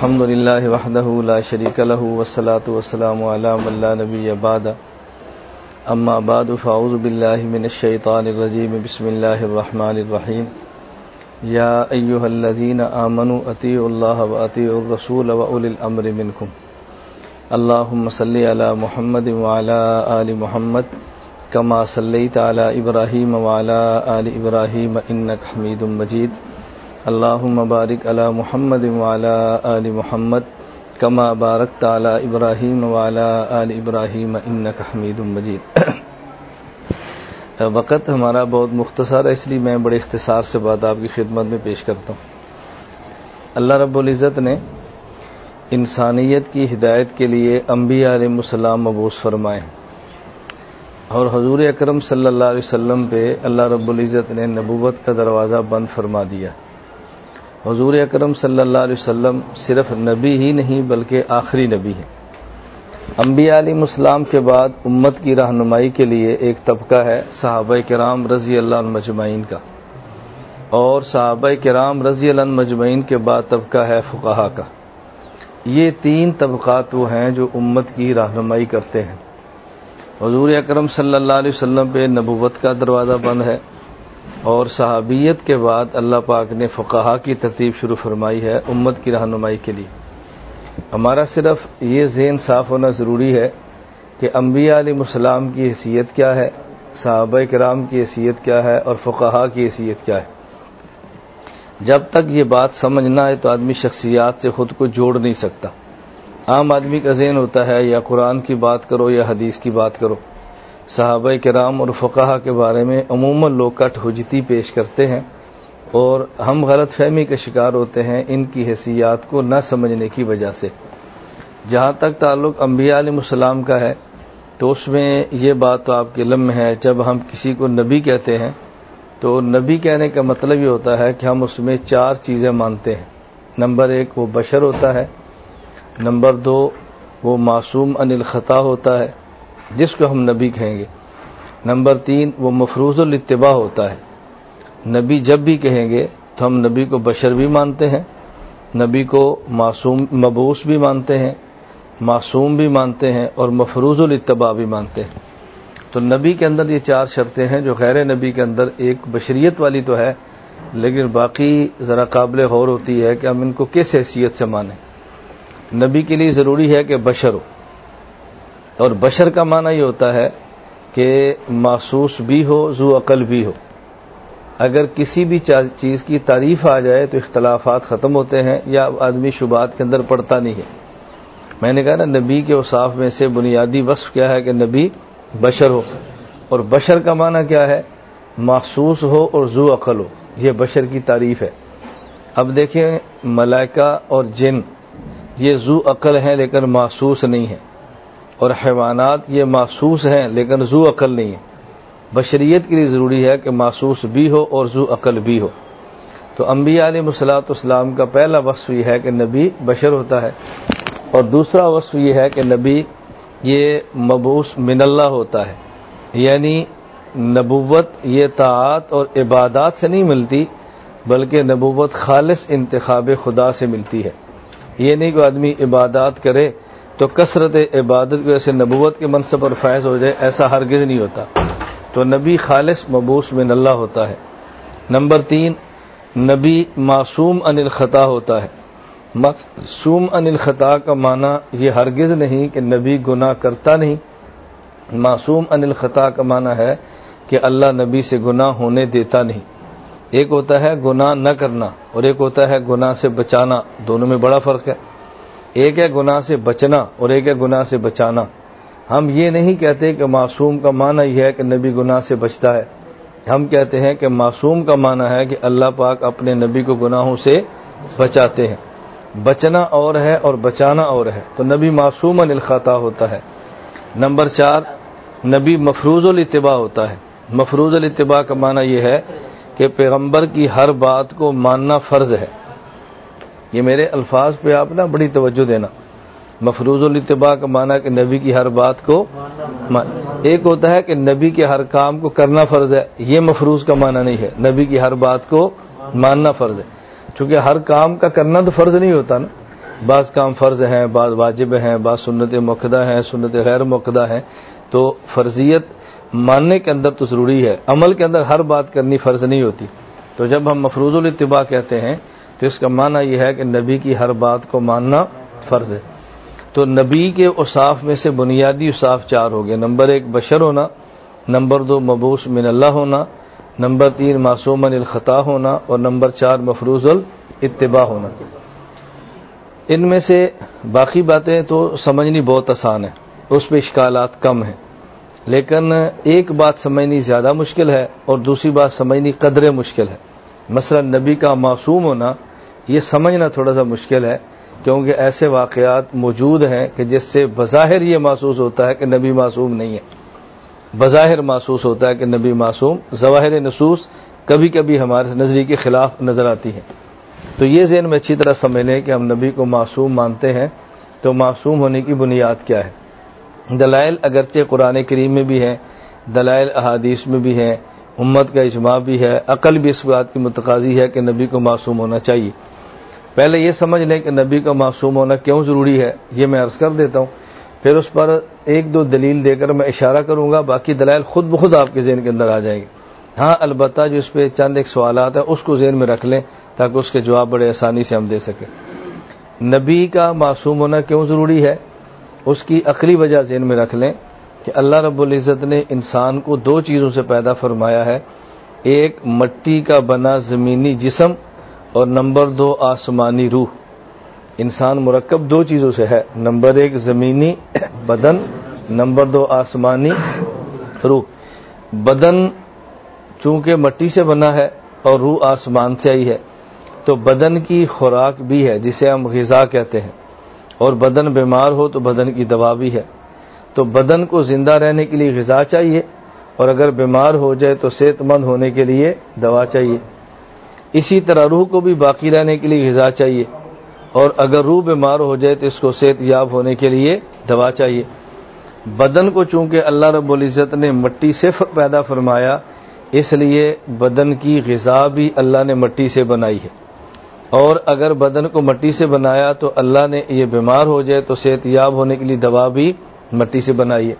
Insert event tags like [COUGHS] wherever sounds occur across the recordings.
الحمد لله وحده لا شريك له والصلاة والسلام على من لا نبي بعد. أما بعد فأعوذ بالله من الشيطان الرجيم بسم الله الرحمن الرحيم يا أيها الذين آمنوا أطيعوا الله وأطيعوا الرسول وأولي الأمر منكم اللهم صل على محمد وعلى آل محمد كما صليت على إبراهيم وعلى آل إبراهيم إنك حميد مجيد اللهم بارك على محمد وعلى آل محمد كما باركت على إبراهيم وعلى آل إبراهيم إنك حميد مجيد [COUGHS] وقت ہمارا بہت مختصر ہے، اس لیے میں بڑے اختصار سے بات آپ کی خدمت میں پیش کرتا ہوں۔ اللہ رب العزت نے انسانیت کی ہدایت کے لیے انبیاء علیہ السلام مبوس فرمائے اور حضور اکرم صلی اللہ علیہ وسلم پہ اللہ رب العزت نے نبوت کا دروازہ بند فرما دیا۔ حضور اکرم صلی اللہ علیہ وسلم صرف نبی ہی نہیں بلکہ آخری نبی ہے انبیاء علیہ السلام کے بعد امت کی رہنمائی کے لیے ایک طبقہ ہے صحابہ کرام رضی اللہ عنہ مجمعین کا۔ اور صحابہ کرام رضی اللہ عنہ مجمعین کے بعد طبقہ ہے فقہا کا۔ یہ تین طبقات وہ ہیں جو امت کی رہنمائی کرتے ہیں۔ حضور اکرم صلی اللہ علیہ وسلم پہ نبوت کا دروازہ بند ہے۔ اور صحابیت کے بعد اللہ پاک نے فقہا کی ترتیب شروع فرمائی ہے امت کی رہنمائی کے لیے۔ ہمارا صرف یہ ذہن صاف ہونا ضروری ہے کہ انبیاء علیہ السلام کی حیثیت کیا ہے، صحابہ کرام کی حیثیت کیا ہے اور فقہا کی حیثیت کیا ہے۔ جب تک یہ بات سمجھنا ہے تو آدمی شخصیات سے خود کو جوڑ نہیں سکتا۔ عام آدمی کا ذہن ہوتا ہے یا قرآن کی بات کرو یا حدیث کی بات کرو۔ صحابہ کرام اور فقہ کے بارے میں عموماً لوگ کٹ حجتی پیش کرتے ہیں اور ہم غلط فہمی کا شکار ہوتے ہیں ان کی حیثیات کو نہ سمجھنے کی وجہ سے۔ جہاں تک تعلق انبیاء علیہ السلام کا ہے، تو اس میں یہ بات تو آپ کے علم میں ہے، جب ہم کسی کو نبی کہتے ہیں، تو نبی کہنے کا مطلب یہ ہوتا ہے کہ ہم اس میں چار چیزیں مانتے ہیں۔ نمبر ایک، وہ بشر ہوتا ہے۔ نمبر دو، وہ معصوم ان الخطا ہوتا ہے۔ جس کو ہم نبی کہیں گے۔ نمبر تین، وہ مفروض الاتباع ہوتا ہے۔ نبی جب بھی کہیں گے تو ہم نبی کو بشر بھی مانتے ہیں، نبی کو معصوم مبوس بھی مانتے ہیں، معصوم بھی مانتے ہیں اور مفروض الاتباع بھی مانتے ہیں۔ تو نبی کے اندر یہ چار شرطیں ہیں جو غیر نبی کے اندر ایک بشریت والی تو ہے، لیکن باقی ذرا قابل غور ہوتی ہے کہ ہم ان کو کس حیثیت سے مانیں۔ نبی کے لیے ضروری ہے کہ بشر ہو۔ اور بشر کا معنی یہ ہوتا ہے کہ محسوس بھی ہو زو عقل بھی ہو۔ اگر کسی بھی چیز کی تعریف آ جائے تو اختلافات ختم ہوتے ہیں یا آدمی شبات کے اندر پڑتا نہیں ہے۔ میں نے کہا نا، نبی کے اصاف میں سے بنیادی وصف کیا ہے کہ نبی بشر ہو۔ اور بشر کا معنی کیا ہے؟ محسوس ہو اور زو عقل ہو۔ یہ بشر کی تعریف ہے۔ اب دیکھیں، ملائکہ اور جن، یہ زو عقل ہیں لیکن محسوس نہیں ہے اور حیوانات یہ محسوس ہیں، لیکن زو عقل نہیں ہے۔ بشریت کے لیے ضروری ہے کہ محسوس بھی ہو اور زو عقل بھی ہو۔ تو انبیاء علیہ مسلاط اسلام کا پہلا وصف یہ ہے کہ نبی بشر ہوتا ہے۔ اور دوسرا وصف یہ ہے کہ نبی یہ مبوس من اللہ ہوتا ہے۔ یعنی نبوت یہ طاعت اور عبادات سے نہیں ملتی، بلکہ نبوت خالص انتخاب خدا سے ملتی ہے۔ یہ نہیں کہ آدمی عبادات کرے تو کثرت عبادت کی وجہ سے نبوت کے منصب پر فائز ہو جائے، ایسا ہرگز نہیں ہوتا۔ تو نبی خالص مبوس من اللہ ہوتا ہے۔ نمبر تین، نبی معصوم ان الخطا ہوتا ہے۔ معصوم ان الخطا کا معنی یہ ہرگز نہیں کہ نبی گناہ کرتا نہیں۔ معصوم ان الخطا کا معنی ہے کہ اللہ نبی سے گناہ ہونے دیتا نہیں۔ ایک ہوتا ہے گناہ نہ کرنا اور ایک ہوتا ہے گناہ سے بچانا، دونوں میں بڑا فرق ہے۔ ایک ہے گناہ سے بچنا اور ایک ہے گناہ سے بچانا۔ ہم یہ نہیں کہتے کہ معصوم کا معنی یہ ہے کہ نبی گناہ سے بچتا ہے۔ ہم کہتے ہیں کہ معصوم کا معنی ہے کہ اللہ پاک اپنے نبی کو گناہوں سے بچاتے ہیں۔ بچنا اور ہے اور بچانا اور ہے۔ تو نبی معصوم الخطا ہوتا ہے۔ نمبر چار، نبی مفروض الاتباع ہوتا ہے۔ مفروض الاتباع کا معنی یہ ہے کہ پیغمبر کی ہر بات کو ماننا فرض ہے۔ یہ میرے الفاظ پہ آپ نا بڑی توجہ دینا۔ مفروض الاتباع کا معنی کہ نبی کی ہر بات کو ایک ہوتا ہے کہ نبی کے ہر کام کو کرنا فرض ہے، یہ مفروض کا معنی نہیں ہے۔ نبی کی ہر بات کو ماننا فرض ہے۔ چونکہ ہر کام کا کرنا تو فرض نہیں ہوتا نا۔ بعض کام فرض ہیں، بعض واجب ہیں، بعض سنت مقدہ ہیں، سنت غیر مقدہ ہیں۔ تو فرضیت ماننے کے اندر تو ضروری ہے۔ عمل کے اندر ہر بات کرنی فرض نہیں ہوتی۔ تو جب ہم مفروض الاتباع کہتے ہیں تو اس کا معنی یہ ہے کہ نبی کی ہر بات کو ماننا فرض ہے۔ تو نبی کے اصاف میں سے بنیادی اصاف چار ہو گئے۔ نمبر ایک، بشر ہونا۔ نمبر دو مبوس من اللہ ہونا۔ نمبر تین معصومن الخطا ہونا۔ اور نمبر چار، مفروض الاتباع ہونا۔ ان میں سے باقی باتیں تو سمجھنی بہت آسان ہے۔ اس پہ اشکالات کم ہیں۔ لیکن ایک بات سمجھنی زیادہ مشکل ہے اور دوسری بات سمجھنی قدر مشکل ہے۔ مثلا نبی کا معصوم ہونا، یہ سمجھنا تھوڑا سا مشکل ہے، کیونکہ ایسے واقعات موجود ہیں کہ جس سے بظاہر یہ محسوس ہوتا ہے کہ نبی معصوم نہیں ہے۔ بظاہر محسوس ہوتا ہے کہ نبی معصوم، ظواہر نصوص کبھی کبھی ہمارے نظری کے خلاف نظر آتی ہیں۔ تو یہ ذہن میں اچھی طرح سمجھ لیں کہ ہم نبی کو معصوم مانتے ہیں، تو معصوم ہونے کی بنیاد کیا ہے؟ دلائل اگرچہ قرآن کریم میں بھی ہیں، دلائل احادیث میں بھی ہیں امت کا اجماع بھی ہے، عقل بھی اس بات کی متقاضی ہے کہ نبی کو معصوم ہونا چاہیے۔ پہلے یہ سمجھ لیں کہ نبی کا معصوم ہونا کیوں ضروری ہے، یہ میں عرض کر دیتا ہوں۔ پھر اس پر ایک دو دلیل دے کر میں اشارہ کروں گا، باقی دلائل خود بخود آپ کے ذہن کے اندر آ جائیں گے۔ ہاں البتہ جو اس پہ چند ایک سوالات ہیں، اس کو ذہن میں رکھ لیں تاکہ اس کے جواب بڑے آسانی سے ہم دے سکیں۔ نبی کا معصوم ہونا کیوں ضروری ہے؟ اس کی عقلی وجہ ذہن میں رکھ لیں۔ کہ اللہ رب العزت نے انسان کو دو چیزوں سے پیدا فرمایا ہے۔ ایک، مٹی کا بنا زمینی جسم اور نمبر دو، آسمانی روح۔ انسان مرکب دو چیزوں سے ہے۔ نمبر ایک، زمینی بدن، نمبر دو، آسمانی روح۔ بدن چونکہ مٹی سے بنا ہے اور روح آسمان سے آئی ہے، تو بدن کی خوراک بھی ہے، جسے ہم غذا کہتے ہیں۔ اور بدن بیمار ہو تو بدن کی دوا بھی ہے۔ تو بدن کو زندہ رہنے کے لیے غذا چاہیے اور اگر بیمار ہو جائے تو صحت مند ہونے کے لیے دوا چاہیے۔ اسی طرح روح کو بھی باقی رہنے کے لیے غذا چاہیے اور اگر روح بیمار ہو جائے تو اس کو صحت یاب ہونے کے لیے دوا چاہیے۔ بدن کو چونکہ اللہ رب العزت نے مٹی سے پیدا فرمایا، اس لیے بدن کی غذا بھی اللہ نے مٹی سے بنائی ہے۔ اور اگر بدن کو مٹی سے بنایا تو اللہ نے یہ بیمار ہو جائے تو صحت یاب ہونے کے لیے دوا بھی مٹی سے بنائی ہے۔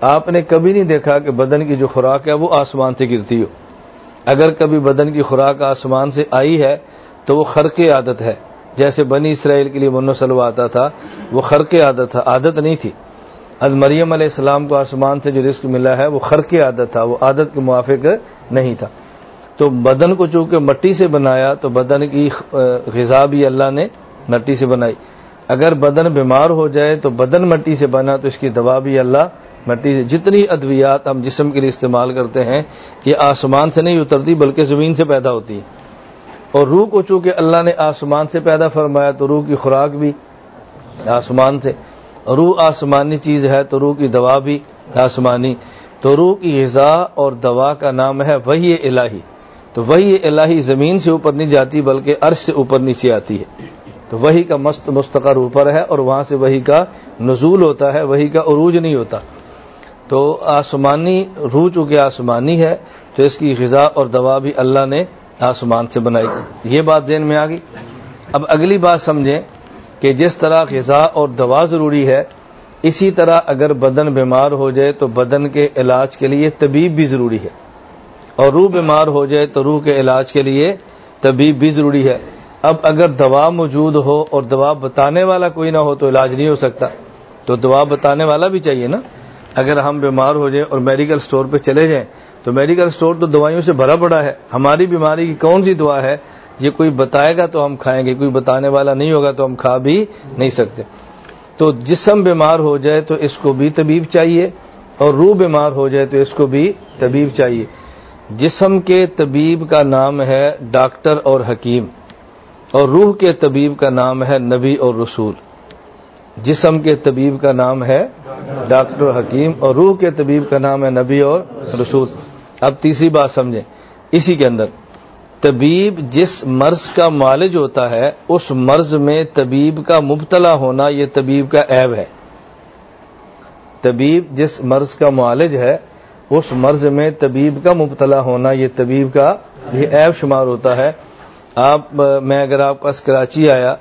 آپ نے کبھی نہیں دیکھا کہ بدن کی جو خوراک ہے وہ آسمان سے گرتی ہو۔ اگر کبھی بدن کی خوراک آسمان سے آئی ہے تو وہ خرق عادت ہے۔ جیسے بنی اسرائیل کے لیے من سلو آتا تھا، وہ خرق عادت تھا، عادت نہیں تھی۔ از مریم علیہ السلام کو آسمان سے جو رزق ملا ہے، وہ خرق عادت تھا، وہ عادت کے موافق نہیں تھا۔ تو بدن کو چونکہ مٹی سے بنایا، تو بدن کی غذا بھی اللہ نے مٹی سے بنائی۔ اگر بدن بیمار ہو جائے تو بدن مٹی سے بنا تو اس کی دوا بھی اللہ مٹی سے جتنی ادویات ہم جسم کے لیے استعمال کرتے ہیں، یہ آسمان سے نہیں اترتی، بلکہ زمین سے پیدا ہوتی ہے اور روح کو چونکہ اللہ نے آسمان سے پیدا فرمایا تو روح کی خوراک بھی آسمان سے۔ روح آسمانی چیز ہے تو روح کی دوا بھی آسمانی۔ تو روح کی غذا اور دوا کا نام ہے وہی الہی۔ تو وہی الہی زمین سے اوپر نہیں جاتی، بلکہ عرش سے اوپر نیچے آتی ہے۔ تو وہی کا مست مستقر اوپر ہے اور وہاں سے وہی کا نزول ہوتا ہے، وہی کا عروج نہیں ہوتا۔ تو آسمانی، روح چونکہ آسمانی ہے، تو اس کی غذا اور دوا بھی اللہ نے آسمان سے بنائی۔ یہ بات ذہن میں آ گئی۔ اب اگلی بات سمجھیں کہ جس طرح غذا اور دوا ضروری ہے، اسی طرح اگر بدن بیمار ہو جائے تو بدن کے علاج کے لیے طبیب بھی ضروری ہے۔ اور روح بیمار ہو جائے تو روح کے علاج کے لیے طبیب بھی ضروری ہے۔ اب اگر دوا موجود ہو اور دوا بتانے والا کوئی نہ ہو تو علاج نہیں ہو سکتا۔ تو دوا بتانے والا بھی چاہیے نا۔ اگر ہم بیمار ہو جائیں اور میڈیکل سٹور پہ چلے جائیں، تو میڈیکل سٹور تو دوائیوں سے بھرا پڑا ہے۔ ہماری بیماری کی کون سی دعا ہے؟ یہ کوئی بتائے گا تو ہم کھائیں گے، کوئی بتانے والا نہیں ہوگا تو ہم کھا بھی نہیں سکتے۔ تو جسم بیمار ہو جائے تو اس کو بھی طبیب چاہیے اور روح بیمار ہو جائے تو اس کو بھی طبیب چاہیے۔ جسم کے طبیب کا نام ہے ڈاکٹر اور حکیم۔ اور روح کے طبیب کا نام ہے نبی اور رسول۔ جسم کے طبیب کا نام ہے ڈاکٹر حکیم اور روح کے طبیب کا نام ہے نبی اور رسول۔ اب تیسری بات سمجھیں۔ اسی کے اندر طبیب جس مرض کا معالج ہوتا ہے، اس مرض میں طبیب کا مبتلا ہونا یہ طبیب کا عیب ہے۔ طبیب جس مرض کا معالج ہے، اس مرض میں طبیب کا مبتلا ہونا یہ طبیب کا یہ عیب شمار ہوتا ہے۔ آپ میں اگر آپ پاس کراچی آیا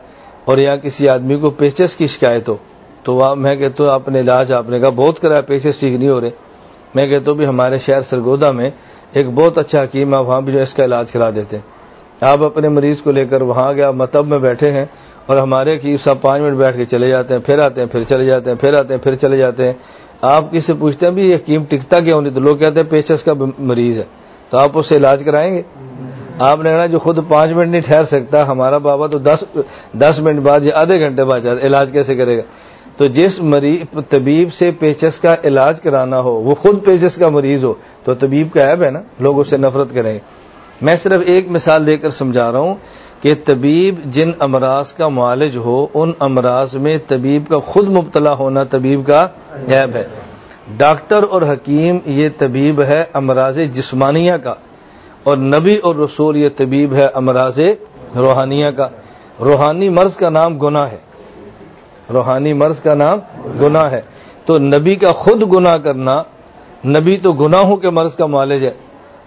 اور یا کسی آدمی کو پیچس کی شکایت ہو، تو میں کہتا ہوں آپ نے علاج آپ نے کہا، بہت کرا پیچس ٹھیک نہیں ہو رہے۔ میں کہتا ہوں بھی ہمارے شہر سرگودا میں ایک بہت اچھا حکیم ہے وہاں بھی جو اس کا علاج کرا دیتے ہیں۔ آپ اپنے مریض کو لے کر وہاں گیا متب مطلب میں بیٹھے ہیں اور ہمارے حکیم صاحب پانچ منٹ بیٹھ کے چلے جاتے ہیں، پھر آتے ہیں، پھر چلے جاتے ہیں، پھر آتے ہیں، پھر چلے جاتے ہیں۔ آپ کسی سے پوچھتے ہیں بھی یہ حکیم ٹکتا کیوں نہیں تو لوگ کہتے ہیں پیچس کا مریض ہے۔ تو آپ اس سے علاج کرائیں گے؟ آپ نے کہا جو خود پانچ منٹ نہیں ٹھہر سکتا، ہمارا بابا تو دس دس منٹ بعد یا آدھے گھنٹے بعد علاج کیسے کرے گا؟ تو جس مریض طبیب سے پیچس کا علاج کرانا ہو، وہ خود پیچس کا مریض ہو، تو طبیب کا عیب ہے نا، لوگ اس سے نفرت کریں گے۔ میں صرف ایک مثال دے کر سمجھا رہا ہوں کہ طبیب جن امراض کا معالج ہو، ان امراض میں طبیب کا خود مبتلا ہونا طبیب کا عیب ہے۔ ڈاکٹر اور حکیم، یہ طبیب ہے امراض جسمانیہ کا۔ اور نبی اور رسول یہ طبیب ہے امراض روحانیہ کا۔ روحانی مرض کا نام گناہ ہے۔ روحانی مرض کا نام گناہ ہے۔ تو نبی کا خود گناہ کرنا، نبی تو گناہوں کے مرض کا معالج ہے۔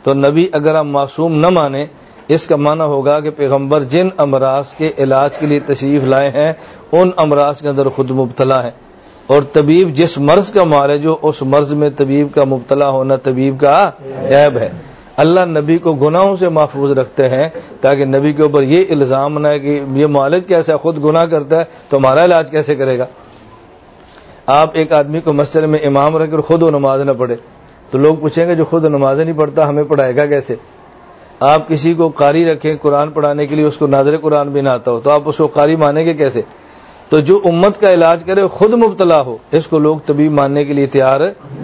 تو نبی اگر ہم معصوم نہ مانے اس کا معنی ہوگا کہ پیغمبر جن امراض کے علاج کے لیے تشریف لائے ہیں، ان امراض کے اندر خود مبتلا ہے اور طبیب جس مرض کا معالج ہو، اس مرض میں طبیب کا مبتلا ہونا طبیب کا عیب ہے۔ اللہ نبی کو گناہوں سے محفوظ رکھتے ہیں تاکہ نبی کے اوپر یہ الزام نہ ہے کہ یہ معالج کیسا ہے، خود گناہ کرتا ہے، تو ہمارا علاج کیسے کرے گا؟ آپ ایک آدمی کو مسجد میں امام رکھ کر خود و نماز نہ پڑھے، تو لوگ پوچھیں گے جو خود نماز نہیں پڑھتا، ہمیں پڑھائے گا کیسے؟ آپ کسی کو قاری رکھیں، قرآن پڑھانے کے لیے اس کو ناظر قرآن بھی نہ آتا ہو، تو آپ اس کو قاری مانیں گے کیسے؟ تو جو امت کا علاج کرے، خود مبتلا ہو، اس کو لوگ طبیب ماننے کے لیے تیار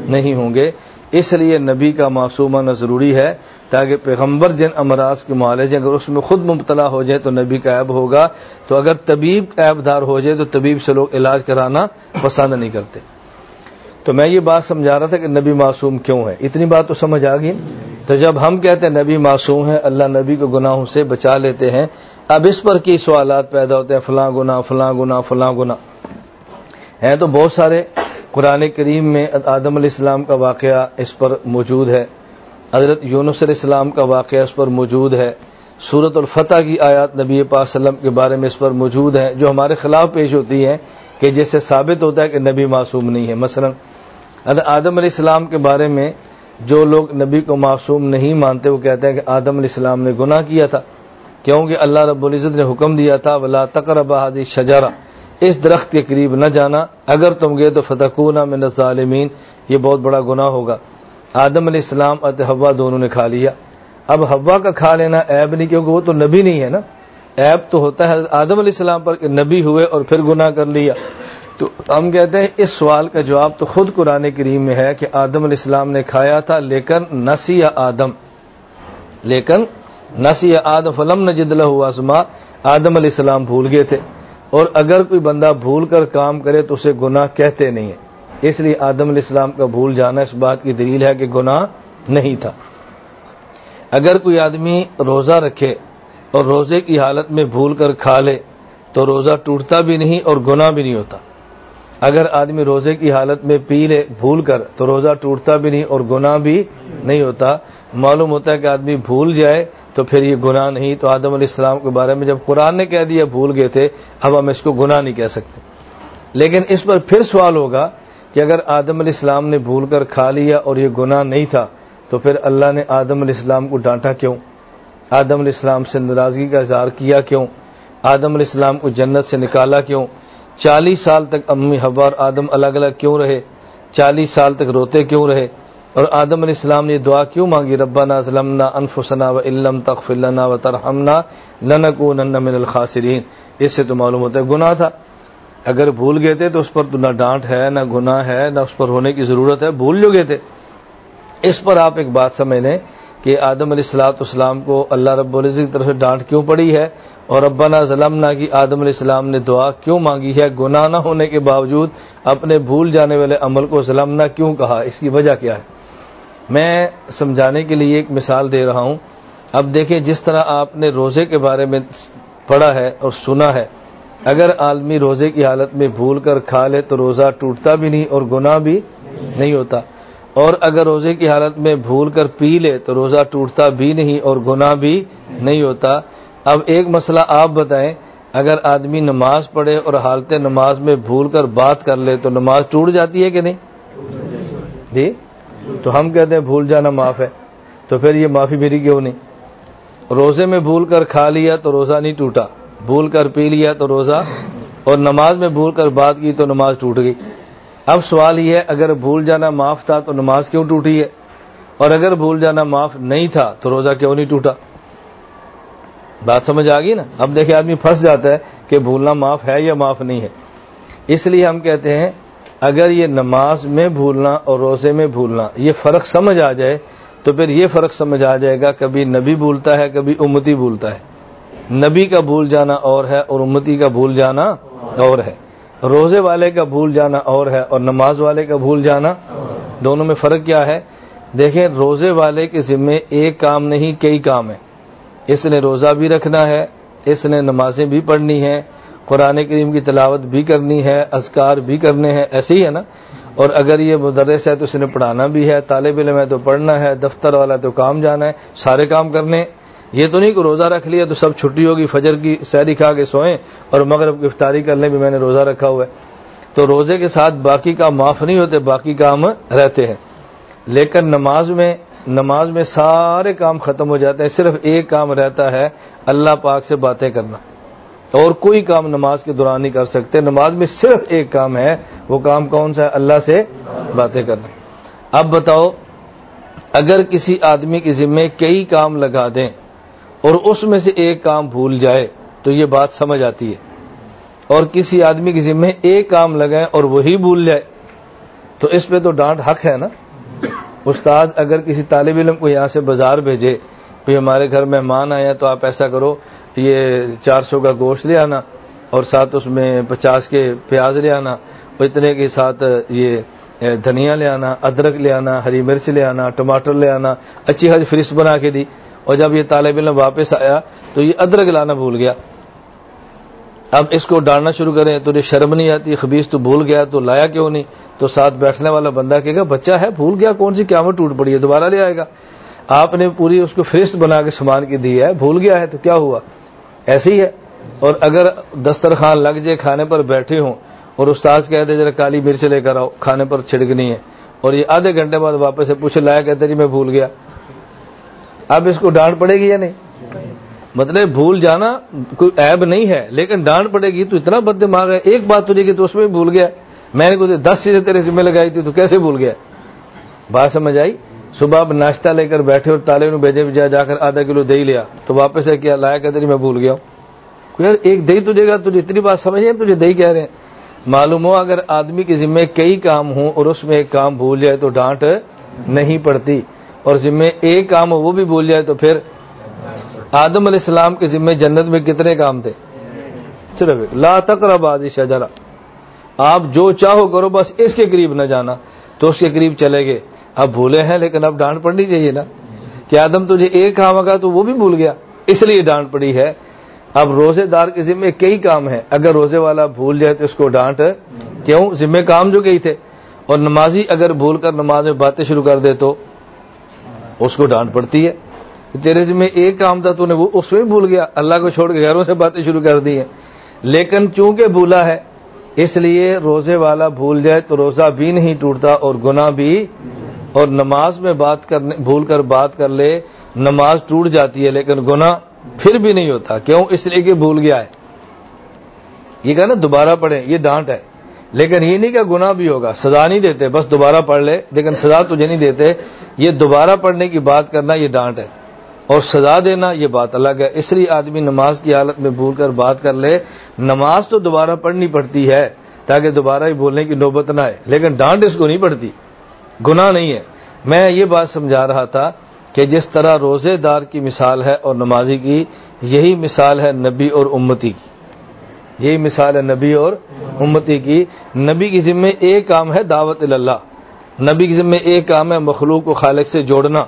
نہیں ہوں گے۔ اس لیے نبی کا معصوم آنا ضروری ہے تاکہ پیغمبر جن امراض کے معالجے اگر اس میں خود مبتلا ہو جائے تو نبی کا عیب ہوگا۔ تو اگر طبیب عیب دار ہو جائے تو طبیب سے لوگ علاج کرانا پسند نہیں کرتے۔ تو میں یہ بات سمجھا رہا تھا کہ نبی معصوم کیوں ہے اتنی بات تو سمجھ آ گئی۔ تو جب ہم کہتے ہیں نبی معصوم ہے اللہ نبی کو گناہوں سے بچا لیتے ہیں۔ اب اس پر کی سوالات پیدا ہوتے ہیں، فلاں گنا فلاں گنا فلاں گنا ہیں تو بہت سارے قرآن کریم میں آدم علیہ السلام کا واقعہ اس پر موجود ہے۔ حضرت یونس علیہ السلام کا واقعہ اس پر موجود ہے۔ صورت الفتح کی آیات نبی پاک وسلم کے بارے میں اس پر موجود ہیں، جو ہمارے خلاف پیش ہوتی ہیں کہ جیسے ثابت ہوتا ہے کہ نبی معصوم نہیں ہے۔ مثلا آدم علیہ السلام کے بارے میں جو لوگ نبی کو معصوم نہیں مانتے، وہ کہتے ہیں کہ آدم علیہ السلام نے گناہ کیا تھا۔ کیونکہ اللہ رب العزت نے حکم دیا تھا، ولا تقرب حادی شجارہ اس درخت کے قریب نہ جانا۔ اگر تم گئے تو فتح من الظالمین۔ یہ بہت بڑا گناہ ہوگا۔ آدم علیہ السلام ات ہوا دونوں نے کھا لیا۔ اب ہوا کا کھا لینا ایب نہیں، کیونکہ وہ تو نبی نہیں ہے نا۔ ایب تو ہوتا ہے، آدم علیہ السلام پر نبی ہوئے اور پھر گناہ کر لیا۔ تو ہم کہتے ہیں اس سوال کا جواب تو خود قرآن کریم میں ہے کہ آدم علیہ السلام نے کھایا تھا، لیکن نسی آدم۔ لیکن نسی آدم، فلم نجد آسما۔ آدم علیہ السلام بھول گئے تھے۔ اور اگر کوئی بندہ بھول کر کام کرے تو اسے گناہ کہتے نہیں ہیں۔ اس لیے آدم علیہ السلام کا بھول جانا اس بات کی دلیل ہے کہ گناہ نہیں تھا۔ اگر کوئی آدمی روزہ رکھے اور روزے کی حالت میں بھول کر کھا لے تو روزہ ٹوٹتا بھی نہیں اور گناہ بھی نہیں ہوتا۔ اگر آدمی روزے کی حالت میں پی لے، بھول کر تو روزہ ٹوٹتا بھی نہیں اور گناہ بھی نہیں ہوتا۔ معلوم ہوتا ہے کہ آدمی بھول جائے تو پھر یہ گناہ نہیں، تو آدم علیہ السلام کے بارے میں جب قرآن نے کہہ دیا بھول گئے تھے، اب ہم اس کو گناہ نہیں کہہ سکتے۔ لیکن اس پر پھر سوال ہوگا کہ اگر آدم علیہ السلام نے بھول کر کھا لیا اور یہ گناہ نہیں تھا، تو پھر اللہ نے آدم علیہ السلام کو ڈانٹا کیوں؟ آدم علیہ السلام سے ناراضگی کا اظہار کیا کیوں؟ آدم علیہ السلام کو جنت سے نکالا کیوں؟ چالیس سال تک امی حوا اور آدم الگ الگ کیوں رہے؟ چالیس سال تک روتے کیوں رہے؟ اور آدم علیہ السلام نے دعا کیوں مانگی؟ ربا نا انفسنا و علم تخف اللہ و ترحمنا لنکو من الخاسرین۔ اس سے تو معلوم ہوتا ہے گناہ تھا۔ اگر بھول گئے تھے تو اس پر تو نہ ڈانٹ ہے، نہ گناہ ہے، نہ اس پر ہونے کی ضرورت ہے، بھول جو گئے تھے۔ اس پر آپ ایک بات سمجھ لیں کہ آدم علیہ السلاۃ اسلام کو اللہ رب العزت کی طرف سے ڈانٹ کیوں پڑی ہے؟ اور ابا ظلم کی آدم علیہ السلام نے دعا کیوں مانگی ہے؟ گناہ نہ ہونے کے باوجود اپنے بھول جانے والے عمل کو ظلم کیوں کہا؟ اس کی وجہ کیا ہے؟ میں سمجھانے کے لیے ایک مثال دے رہا ہوں۔ اب دیکھیں جس طرح آپ نے روزے کے بارے میں پڑھا ہے اور سنا ہے۔ اگر عالمی روزے کی حالت میں بھول کر کھا لے تو روزہ ٹوٹتا بھی نہیں اور گناہ بھی نہیں ہوتا۔ اور اگر روزے کی حالت میں بھول کر پی لے تو روزہ ٹوٹتا بھی نہیں اور گناہ بھی نہیں ہوتا۔ اب ایک مسئلہ آپ بتائیں، اگر آدمی نماز پڑھے اور حالت نماز میں بھول کر بات کر لے تو نماز ٹوٹ جاتی ہے کہ نہیں؟ جی؟ تو ہم کہتے ہیں بھول جانا معاف ہے۔ تو پھر یہ معافی میری کیوں نہیں؟ روزے میں بھول کر کھا لیا تو روزہ نہیں ٹوٹا۔ بھول کر پی لیا تو روزہ۔ اور نماز میں بھول کر بات کی تو نماز ٹوٹ گئی۔ اب سوال یہ ہے، اگر بھول جانا معاف تھا تو نماز کیوں ٹوٹی ہے؟ اور اگر بھول جانا معاف نہیں تھا تو روزہ کیوں نہیں ٹوٹا؟ بات سمجھ آ گئی نا؟ اب دیکھیں، آدمی پھنس جاتا ہے کہ بھولنا معاف ہے یا معاف نہیں ہے۔ اس لیے ہم کہتے ہیں اگر یہ نماز میں بھولنا اور روزے میں بھولنا یہ فرق سمجھ آ جائے، تو پھر یہ فرق سمجھ آ جائے گا، کبھی نبی بھولتا ہے، کبھی امتی بھولتا ہے۔ نبی کا بھول جانا اور ہے اور امتی کا بھول جانا اور ہے۔ روزے والے کا بھول جانا اور ہے اور نماز والے کا بھول جانا، دونوں میں فرق کیا ہے؟ دیکھیں، روزے والے کے ذمے ایک کام نہیں، کئی کام ہیں۔ اس نے روزہ بھی رکھنا ہے، اس نے نمازیں بھی پڑھنی ہیں۔ قرآن کریم کی تلاوت بھی کرنی ہے، اذکار بھی کرنے ہیں، ایسے ہی ہے نا؟ اور اگر یہ مدرس ہے تو اس نے پڑھانا بھی ہے، طالب علم ہے تو پڑھنا ہے، دفتر والا تو کام جانا ہے، سارے کام کرنے یہ تو نہیں کہ روزہ رکھ لیا تو سب چھٹی ہوگی، فجر کی سیری کھا کے سوئیں اور مغرب کی افطاری کرنے بھی میں نے روزہ رکھا ہوا ہے۔ تو روزے کے ساتھ باقی کام معاف نہیں ہوتے، باقی کام رہتے ہیں۔ لیکن نماز میں نماز میں سارے کام ختم ہو جاتے ہیں، صرف ایک کام رہتا ہے، اللہ پاک سے باتیں کرنا۔ اور کوئی کام نماز کے دوران نہیں کر سکتے۔ نماز میں صرف ایک کام ہے، وہ کام کون سا ہے؟ اللہ سے باتیں کرنا۔ اب بتاؤ، اگر کسی آدمی کے ذمے کئی کام لگا دیں اور اس میں سے ایک کام بھول جائے، تو یہ بات سمجھ آتی ہے۔ اور کسی آدمی کے ذمے ایک کام لگائے اور وہی بھول جائے، تو اس پہ تو ڈانٹ حق ہے نا۔ استاد، اگر کسی طالب علم کو یہاں سے بازار بھیجے کہ ہمارے گھر مہمان آئے ہیں تو آپ ایسا کرو یہ چار سو کا گوشت لے آنا اور ساتھ اس میں پچاس کے پیاز لے آنا اور اتنے کے ساتھ یہ دھنیا لے آنا، ادرک لے آنا، ہری مرچ لے آنا، ٹماٹر لے آنا، اچھی حج فریش بنا کے دی اور جب یہ طالب علم واپس آیا تو یہ ادرک لانا بھول گیا۔ اب اس کو ڈالنا شروع کریں تو یہ شرم نہیں آتی خبیص تو بھول گیا، تو لایا کیوں نہیں؟ تو ساتھ بیٹھنے والا بندہ کہے گا، بچہ ہے، بھول گیا، کون سی قیامت ٹوٹ پڑی ہے؟ دوبارہ لے آئے گا۔ آپ نے پوری اس کو فہرست بنا کے سامان کی دی ہے، بھول گیا ہے، تو کیا ہوا؟ ایسی ہے۔ اور اگر دسترخوان لگ جائے کھانے پر بیٹھے ہوں اور استاذ کہتے ذرا کالی مرچ لے کر آؤ، کھانے پر چھڑکنی ہے۔ اور یہ آدھے گھنٹے بعد واپس سے پوچھ لایا کہتے جی میں بھول گیا۔ اب اس کو ڈانٹ پڑے گی یا نہیں؟ مطلب بھول جانا کوئی عیب نہیں ہے، لیکن ڈانٹ پڑے گی تو اتنا بد دماغ ہے۔ ایک بات تجھے کی تو اس میں بھی بھول گیا۔ میں نے کچھ دس چیزیں تیرے ذمہ لگائی تھی تو کیسے بھول گیا؟ بات سمجھ آئی؟ صبح آپ ناشتہ لے کر بیٹھے اور تالے بھیجے جا جا کر آدھا کلو دہی لیا تو واپس ہے کیا لایا کہتے میں بھول گیا ہوں۔ یار، ایک دہی تجھے گا، تجھے اتنی بات سمجھے تجھے دہی کہہ رہے ہیں۔ معلوم ہو اگر آدمی کے ذمے کئی کام ہوں اور اس میں ایک کام بھول جائے تو ڈانٹ نہیں پڑتی۔ اور ذمے ایک کام ہو وہ بھی بھول جائے تو پھر آدم علیہ السلام کے ذمے جنت میں کتنے کام تھے؟ صرف لا تقرب بازی شجرا آپ جو چاہو کرو، بس اس کے قریب نہ جانا۔ تو اس کے قریب چلے گئے۔ اب بھولے ہیں لیکن اب ڈانٹ پڑنی چاہیے نا۔ کہ آدم تجھے ایک کام ہوگا تو وہ بھی بھول گیا، اس لیے ڈانٹ پڑی ہے۔ اب روزے دار کے ذمے کئی کام ہیں۔ اگر روزے والا بھول جائے تو اس کو ڈانٹ کیوں؟ ذمے کام جو کئی تھے۔ اور نمازی اگر بھول کر نماز میں باتیں شروع کر دے تو اس کو ڈانٹ پڑتی ہے۔ تیرے ذمہ ایک کام تھا تو نے وہ اس میں بھول گیا۔ اللہ کو چھوڑ کے گھروں سے باتیں شروع کر دی ہیں۔ لیکن چونکہ بھولا ہے، اس لیے روزے والا بھول جائے تو روزہ بھی نہیں ٹوٹتا اور گنا بھی اور نماز میں بات کرنے بھول کر بات کر لے، نماز ٹوٹ جاتی ہے لیکن گنا پھر بھی نہیں ہوتا۔ کیوں؟ اس لیے کہ بھول گیا ہے۔ یہ کہا نا، دوبارہ پڑھیں، یہ ڈانٹ ہے۔ لیکن یہ نہیں کہ گنا بھی ہوگا، سزا نہیں دیتے، بس دوبارہ پڑھ لے۔ لیکن سزا تجھے نہیں دیتے۔ یہ دوبارہ پڑھنے کی بات کرنا یہ ڈانٹ ہے۔ اور سزا دینا یہ بات الگ ہے۔ اس لیے آدمی نماز کی حالت میں بھول کر بات کر لے۔ نماز تو دوبارہ پڑھنی پڑتی ہے تاکہ دوبارہ ہی بولنے کی نوبت نہ آئے۔ لیکن ڈانٹ اس کو نہیں پڑتی۔ گناہ نہیں ہے۔ میں یہ بات سمجھا رہا تھا کہ جس طرح روزے دار کی مثال ہے اور نمازی کی، یہی مثال ہے نبی اور امتی کی۔ یہی مثال ہے نبی اور امتی کی۔ نبی کی ذمہ ایک کام ہے دعوت اللہ۔ نبی کی ذمہ ایک کام ہے مخلوق کو خالق سے جوڑنا۔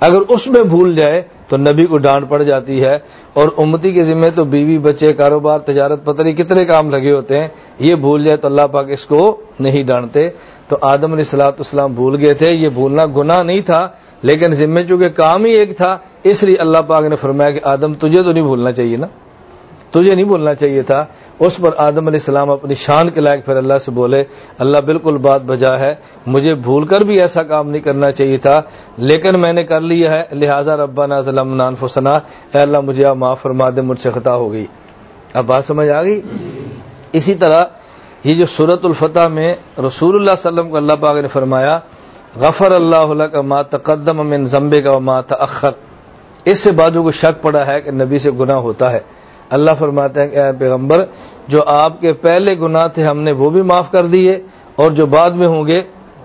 اگر اس میں بھول جائے تو نبی کو ڈانٹ پڑ جاتی ہے۔ اور امتی کے ذمہ تو بیوی، بچے، کاروبار، تجارت، پتری، کتنے کام لگے ہوتے ہیں۔ یہ بھول جائے تو اللہ پاک اس کو نہیں ڈانٹتے۔ تو آدم علیہ السلاۃ اسلام بھول گئے تھے، یہ بھولنا گناہ نہیں تھا، لیکن ذمہ چونکہ کام ہی ایک تھا، اس لیے اللہ پاک نے فرمایا کہ آدم، تجھے تو نہیں بھولنا چاہیے نا؟ تجھے نہیں بولنا چاہیے تھا۔ اس پر آدم علیہ السلام اپنی شان کے لائق پھر اللہ سے بولے، اللہ بالکل بات بجا ہے، مجھے بھول کر بھی ایسا کام نہیں کرنا چاہیے تھا، لیکن میں نے کر لیا ہے، لہٰذا ربا ظلم نان فسنا اے اللہ مجھے آپ معاف فرما دے، مجھ سے خطا ہو گئی۔ اب بات سمجھ آ گئی؟ اسی طرح یہ جو صورت الفتح میں رسول اللہ علیہ وسلم کو اللہ پاک نے فرمایا، غفر اللہ علیہ کا ماں تقدم من زمبے کا ماں تخر اس سے بازو کو شک پڑا ہے کہ نبی سے گناہ ہوتا ہے۔ اللہ فرماتے ہیں کہ اے پیغمبر، جو آپ کے پہلے گناہ تھے ہم نے وہ بھی معاف کر دیے، اور جو بعد میں ہوں گے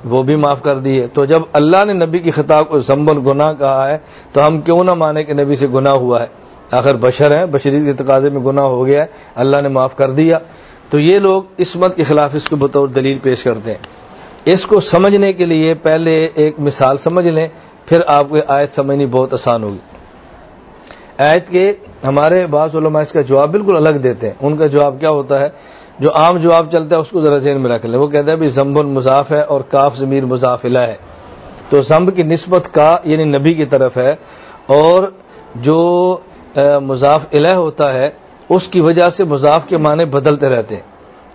وہ بھی معاف کر دیے۔ تو جب اللہ نے نبی کی خطاب کو زمبل گناہ کہا ہے، تو ہم کیوں نہ مانے کہ نبی سے گناہ ہوا ہے؟ آخر بشر ہیں بشری کے تقاضے میں گناہ ہو گیا ہے، اللہ نے معاف کر دیا۔ تو یہ لوگ اس مت کے خلاف اس کو بطور دلیل پیش کرتے ہیں۔ اس کو سمجھنے کے لیے پہلے ایک مثال سمجھ لیں، پھر آپ کو آیت سمجھنی بہت آسان ہوگی۔ آیت کے ہمارے بعض علماء اس کا جواب بالکل الگ دیتے ہیں۔ ان کا جواب کیا ہوتا ہے؟ جو عام جواب چلتا ہے، اس کو ذرا ذہن میں رکھ لیں۔ وہ کہتا ہے زمب المضاف ہے اور کاف ضمیر مضافلہ ہے۔ تو زمب کی نسبت کا یعنی نبی کی طرف ہے، اور جو مضاف الہ ہوتا ہے اس کی وجہ سے مضاف کے معنی بدلتے رہتے ہیں۔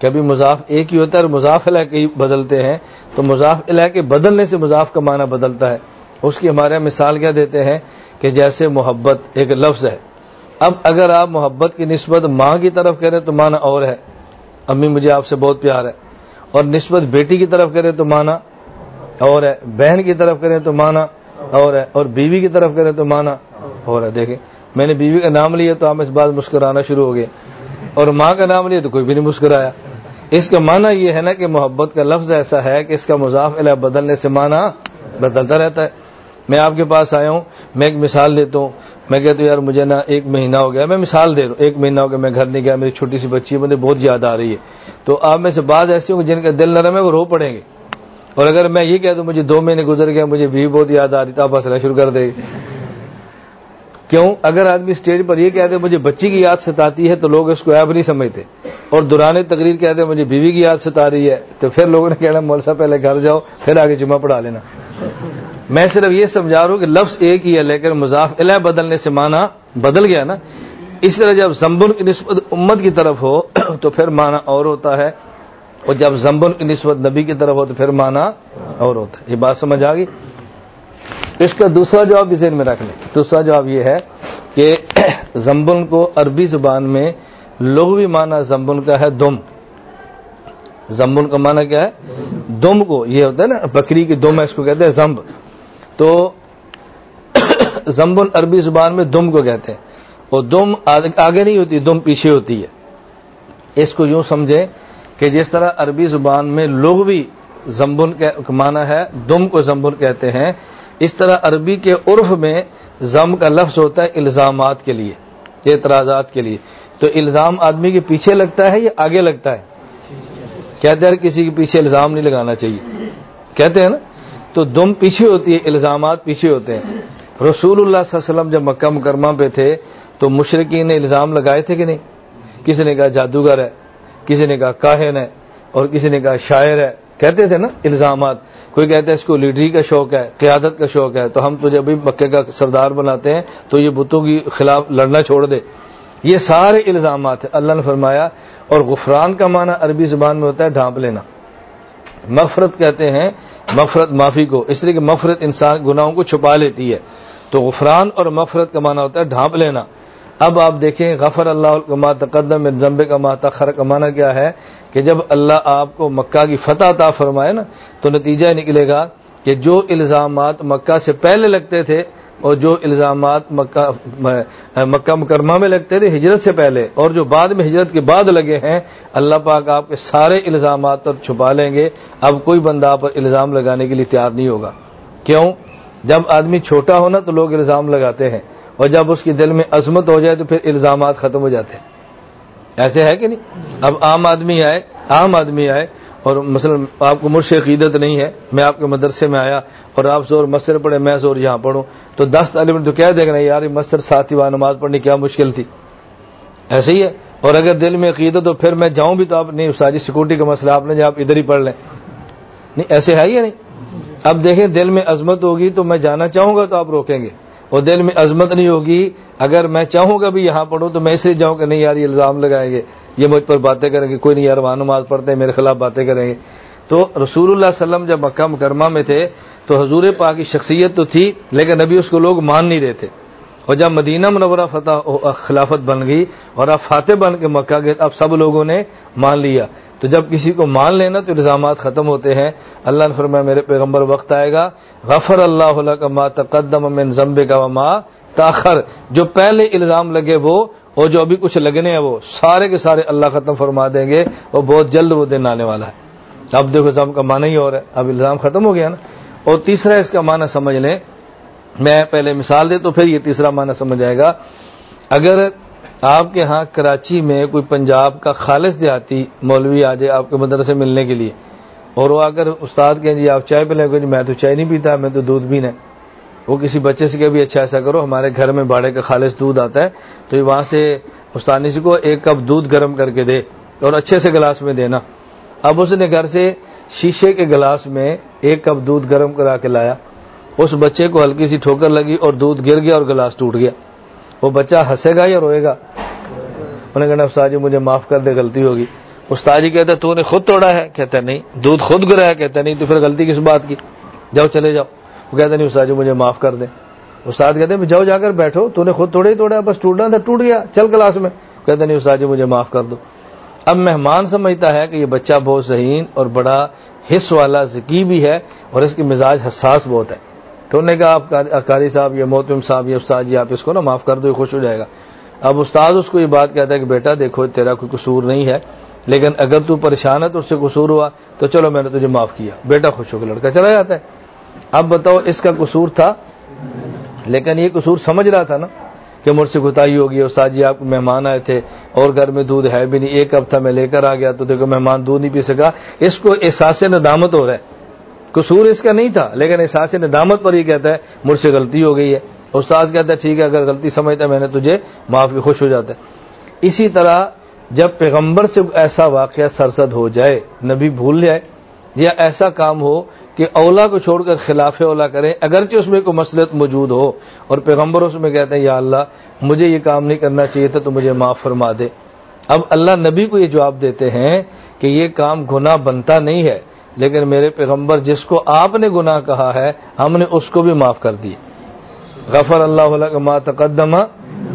کبھی مضاف ایک ہی ہوتا ہے اور مضاف الہ کے بدلتے ہیں۔ تو مضاف الہ کے بدلنے سے مضاف کا معنی بدلتا ہے۔ اس کی ہمارے ہاں مثال کیا دیتے ہیں کہ جیسے محبت ایک لفظ ہے۔ اب اگر آپ محبت کی نسبت ماں کی طرف کریں تو مانا اور ہے۔ امی مجھے آپ سے بہت پیار ہے۔ اور نسبت بیٹی کی طرف کریں تو مانا اور ہے۔ بہن کی طرف کریں تو مانا اور ہے۔ اور بیوی کی طرف کریں تو مانا اور ہے۔ دیکھیں۔ میں نے بیوی کا نام لیا تو ہم اس بات مسکرانا شروع ہو گئے۔ اور ماں کا نام لیا تو کوئی بھی نہیں مسکرایا۔ اس کا معنی یہ ہے نا کہ محبت کا لفظ ایسا ہے کہ اس کا مضاف علیہ بدلنے سے معنی بدلتا رہتا ہے۔ میں آپ کے پاس آیا ہوں، میں ایک مثال دیتا ہوں۔ میں کہتا ہوں، یار مجھے نا ایک مہینہ ہو گیا، میں مثال دے رہا ہوں۔ ایک مہینہ ہو گیا، میں گھر نہیں گیا، میری چھوٹی سی بچی ہے مجھے بہت یاد آ رہی ہے۔ تو آپ میں سے بعض ایسے ہوں جن کا دل نرم ہے، وہ رو پڑیں گے۔ اور اگر میں یہ کہہ دوں، مجھے دو مہینے گزر گیا مجھے بھی بہت یاد آ رہی، تو آپ ہنسنا شروع کر دے کیوں؟ اگر آدمی اسٹیج پر یہ کہتے مجھے بچی کی یاد ستاتی ہے تو لوگ اس کو ایب نہیں سمجھتے۔ اور دوران تقریر کہتے ہیں مجھے بیوی کی یاد ستا رہی ہے تو پھر لوگوں نے کہنا مولسا پہلے گھر جاؤ، پھر آگے جمعہ پڑھا لینا۔ میں صرف یہ سمجھا رہا ہوں کہ لفظ ایک ہی ہے، لیکن مضاف الہ بدلنے سے مانا بدل گیا نا۔ اس طرح جب زمبن کی نسبت امت کی طرف ہو [CLEARS THROAT] تو پھر مانا اور ہوتا ہے۔ اور جب زمبن کی نسبت نبی کی طرف ہو تو پھر مانا اور ہوتا ہے۔ یہ بات سمجھ آ گئی؟ اس کا دوسرا جواب بھی ذہن میں رکھ لیں۔ دوسرا جواب یہ ہے کہ [COUGHS] زمبن کو عربی زبان میں لغوی معنی زمبن کا ہے دم۔ زمبن کا معنی کیا ہے؟ دم کو، یہ ہوتا ہے نا، بکری کی دم ہے، اس کو کہتے ہیں زمب تو [COUGHS] زمبن عربی زبان میں دم کو کہتے ہیں۔ اور دم آگے نہیں ہوتی، دم پیچھے ہوتی ہے۔ اس کو یوں سمجھیں کہ جس طرح عربی زبان میں لغوی زمبن کا معنی ہے، دم کو زمبن کہتے ہیں اس طرح عربی کے عرف میں زم کا لفظ ہوتا ہے الزامات کے لیے اعتراضات کے لیے۔ تو الزام آدمی کے پیچھے لگتا ہے یا آگے لگتا ہے؟ کہتے ہیں کسی کے پیچھے الزام نہیں لگانا چاہیے۔ کہتے ہیں نا؟ تو دم پیچھے ہوتی ہے، الزامات پیچھے ہوتے ہیں۔ رسول اللہ صلی اللہ علیہ وسلم جب مکہ مکرمہ پہ تھے، تو مشرقین نے الزام لگائے تھے کہ نہیں؟ کسی نے کہا جادوگر ہے، کسی نے کہا کاہن ہے، اور کسی نے کہا شاعر ہے۔ کہتے تھے نا الزامات، کوئی کہتا ہے اس کو لیڈری کا شوق ہے، قیادت کا شوق ہے، تو ہم تو جب بھی مکے کا سردار بناتے ہیں تو یہ بتوں کی خلاف لڑنا چھوڑ دے۔ یہ سارے الزامات ہیں۔ اللہ نے فرمایا، اور غفران کا معنی عربی زبان میں ہوتا ہے ڈھانپ لینا۔ مفرت کہتے ہیں مفرت معافی کو، اس لیے کہ مفرت انسان گناہوں کو چھپا لیتی ہے۔ تو غفران اور مفرت کا معنی ہوتا ہے ڈھانپ لینا۔ اب آپ دیکھیں، غفر اللہ کا تقدم زمبے کا ماتخر کا معنی کیا ہے کہ جب اللہ آپ کو مکہ کی فتح تا فرمائے نا، تو نتیجہ نکلے گا کہ جو الزامات مکہ سے پہلے لگتے تھے اور جو الزامات مکہ مکہ مکرمہ میں لگتے تھے ہجرت سے پہلے اور جو بعد میں ہجرت کے بعد لگے ہیں، اللہ پاک آپ کے سارے الزامات پر چھپا لیں گے۔ اب کوئی بندہ پر الزام لگانے کے لیے تیار نہیں ہوگا۔ کیوں؟ جب آدمی چھوٹا ہونا تو لوگ الزام لگاتے ہیں۔ اور جب اس کے دل میں عظمت ہو جائے تو پھر الزامات ختم ہو جاتے ہیں۔ ایسے ہے کہ نہیں؟ اب عام آدمی آئے، عام آدمی آئے اور مثلا آپ کو مرش عقیدت نہیں ہے، میں آپ کے مدرسے میں آیا اور آپ زور مسر پڑھے میں زور یہاں پڑھوں، تو دس تعلیم تو کیا دیکھ رہے ہیں؟ یار مسر ساتھ ہی نماز پڑھنی کیا مشکل تھی۔ ایسے ہی ہے۔ اور اگر دل میں عقیدت تو پھر میں جاؤں بھی تو آپ، نہیں ساری سیکورٹی کا مسئلہ آپ نے جب آپ ادھر ہی پڑھ لیں۔ نہیں، ایسے ہے یا نہیں؟ اب دیکھیں دل میں عظمت ہوگی تو میں جانا چاہوں گا تو آپ روکیں گے۔ اور دل میں عظمت نہیں ہوگی۔ اگر میں چاہوں گا بھی یہاں پڑھوں تو میں اس لیے جاؤں کہ نہیں یار، یہ الزام لگائیں گے۔ یہ مجھ پر باتیں کریں گے۔ کوئی نہیں یار، وہاں نماز پڑھتے ہیں، میرے خلاف باتیں کریں گے۔ تو رسول اللہ علیہ وسلم جب مکہ مکرمہ میں تھے تو حضور پاک کی شخصیت تو تھی، لیکن ابھی اس کو لوگ مان نہیں رہے تھے۔ اور جب مدینہ منورہ فتح، خلافت بن گئی اور اب فاتح بن کے مکہ گئے، اب سب لوگوں نے مان لیا۔ تو جب کسی کو مان لینا تو الزامات ختم ہوتے ہیں۔ اللہ نے فرمایا، میرے پیغمبر، وقت آئے گا۔ غفر اللہ علیہ کا ما تقدم من زمبے کا ما تاخر جو پہلے الزام لگے وہ، اور جو ابھی کچھ لگنے ہیں وہ، سارے کے سارے اللہ ختم فرما دیں گے۔ وہ بہت جلد وہ دن آنے والا ہے۔ اب دیکھو زم کا معنی ہی اور ہے۔ اب الزام ختم ہو گیا نا۔ اور تیسرا اس کا معنی سمجھ لیں۔ میں پہلے مثال دے تو پھر یہ تیسرا معنی سمجھ آئے گا۔ اگر آپ کے ہاں کراچی میں کوئی پنجاب کا خالص دیہاتی مولوی آ جائے آپ کے مدرسے ملنے کے لیے اور وہ اگر استاد کہیں جی آپ چائے پہ لیں گے جی میں تو چائے نہیں پیتا، میں تو دودھ بھی نہیں وہ کسی بچے سے کہ بھی اچھا ایسا کرو، ہمارے گھر میں باڑے کا خالص دودھ آتا ہے، تو وہاں سے استانی کو ایک کپ دودھ گرم کر کے دے اور اچھے سے گلاس میں دینا۔ اب اس نے گھر سے شیشے کے گلاس میں ایک کپ دودھ گرم کرا کے لایا۔ اس بچے کو ہلکی سی ٹھوکر لگی اور دودھ گر گیا اور گلاس ٹوٹ گیا۔ وہ بچہ ہنسے گا یا روئے گا؟ انہیں کہنا استاد جی مجھے معاف کر دے، غلطی ہوگی. استاد جی کہتے تو نے خود توڑا ہے؟ کہتا نہیں. دودھ خود گرا ہے؟ کہتا نہیں. تو پھر غلطی کس بات کی؟ جاؤ، چلے جاؤ. وہ کہتے نہیں استاد جی مجھے معاف کر دیں. استاد کہتے ہیں جاؤ، جا کر بیٹھو. تو نے خود توڑے ہی توڑا بس ٹوٹنا تھا، ٹوٹ گیا. چل کلاس میں. کہتے نہیں استاد جی مجھے معاف کر دو. اب مہمان سمجھتا ہے کہ یہ بچہ بہت ذہین اور بڑا حص والا ذکی بھی ہے اور اس کی مزاج حساس بہت ہے۔ تو انہوں نے کہا، آپ اکاری صاحب یا محتم صاحب یا استاد جی آپ اس کو نا معاف کر دو، یہ خوش ہو جائے گا۔ اب استاد اس کو یہ بات کہتا ہے کہ بیٹا، دیکھو، تیرا کوئی قصور نہیں ہے، لیکن اگر تو پریشان ہے تو اس سے قصور ہوا، تو چلو میں نے تجھے معاف کیا۔ بیٹا خوش ہو کے لڑکا چلا جاتا ہے۔ اب بتاؤ، اس کا قصور تھا؟ لیکن یہ قصور سمجھ رہا تھا نا کہ مجھ سے گتائی ہوگی۔ اور ساجی آپ مہمان آئے تھے اور گھر میں دودھ ہے بھی نہیں، ایک ہفتہ میں لے کر آ گیا تو دیکھو، مہمان دودھ نہیں پی سکا۔ اس کو احساس ندامت ہو رہا ہے۔ قصور اس کا نہیں تھا، لیکن احساس ندامت پر یہ کہتا ہے، مجھ سے غلطی ہو گئی ہے۔ استاد کہتا ہے، ٹھیک ہے، اگر غلطی سمجھتا ہے، میں نے تجھے معاف کی خوش ہو جاتا ہے۔ اسی طرح جب پیغمبر سے ایسا واقعہ سرسد ہو جائے، نبی بھول جائے، یا ایسا کام ہو کہ اولا کو چھوڑ کر خلاف اولا کریں، اگرچہ اس میں کوئی مسلط موجود ہو، اور پیغمبر اس میں کہتے ہیں، یا اللہ، مجھے یہ کام نہیں کرنا چاہیے تھا، تو مجھے معاف فرما دے۔ اب اللہ نبی کو یہ جواب دیتے ہیں کہ یہ کام گناہ بنتا نہیں ہے۔ لیکن میرے پیغمبر جس کو آپ نے گناہ کہا ہے، ہم نے اس کو بھی معاف کر دیے غفر اللہ علیہ کا ما تقدمہ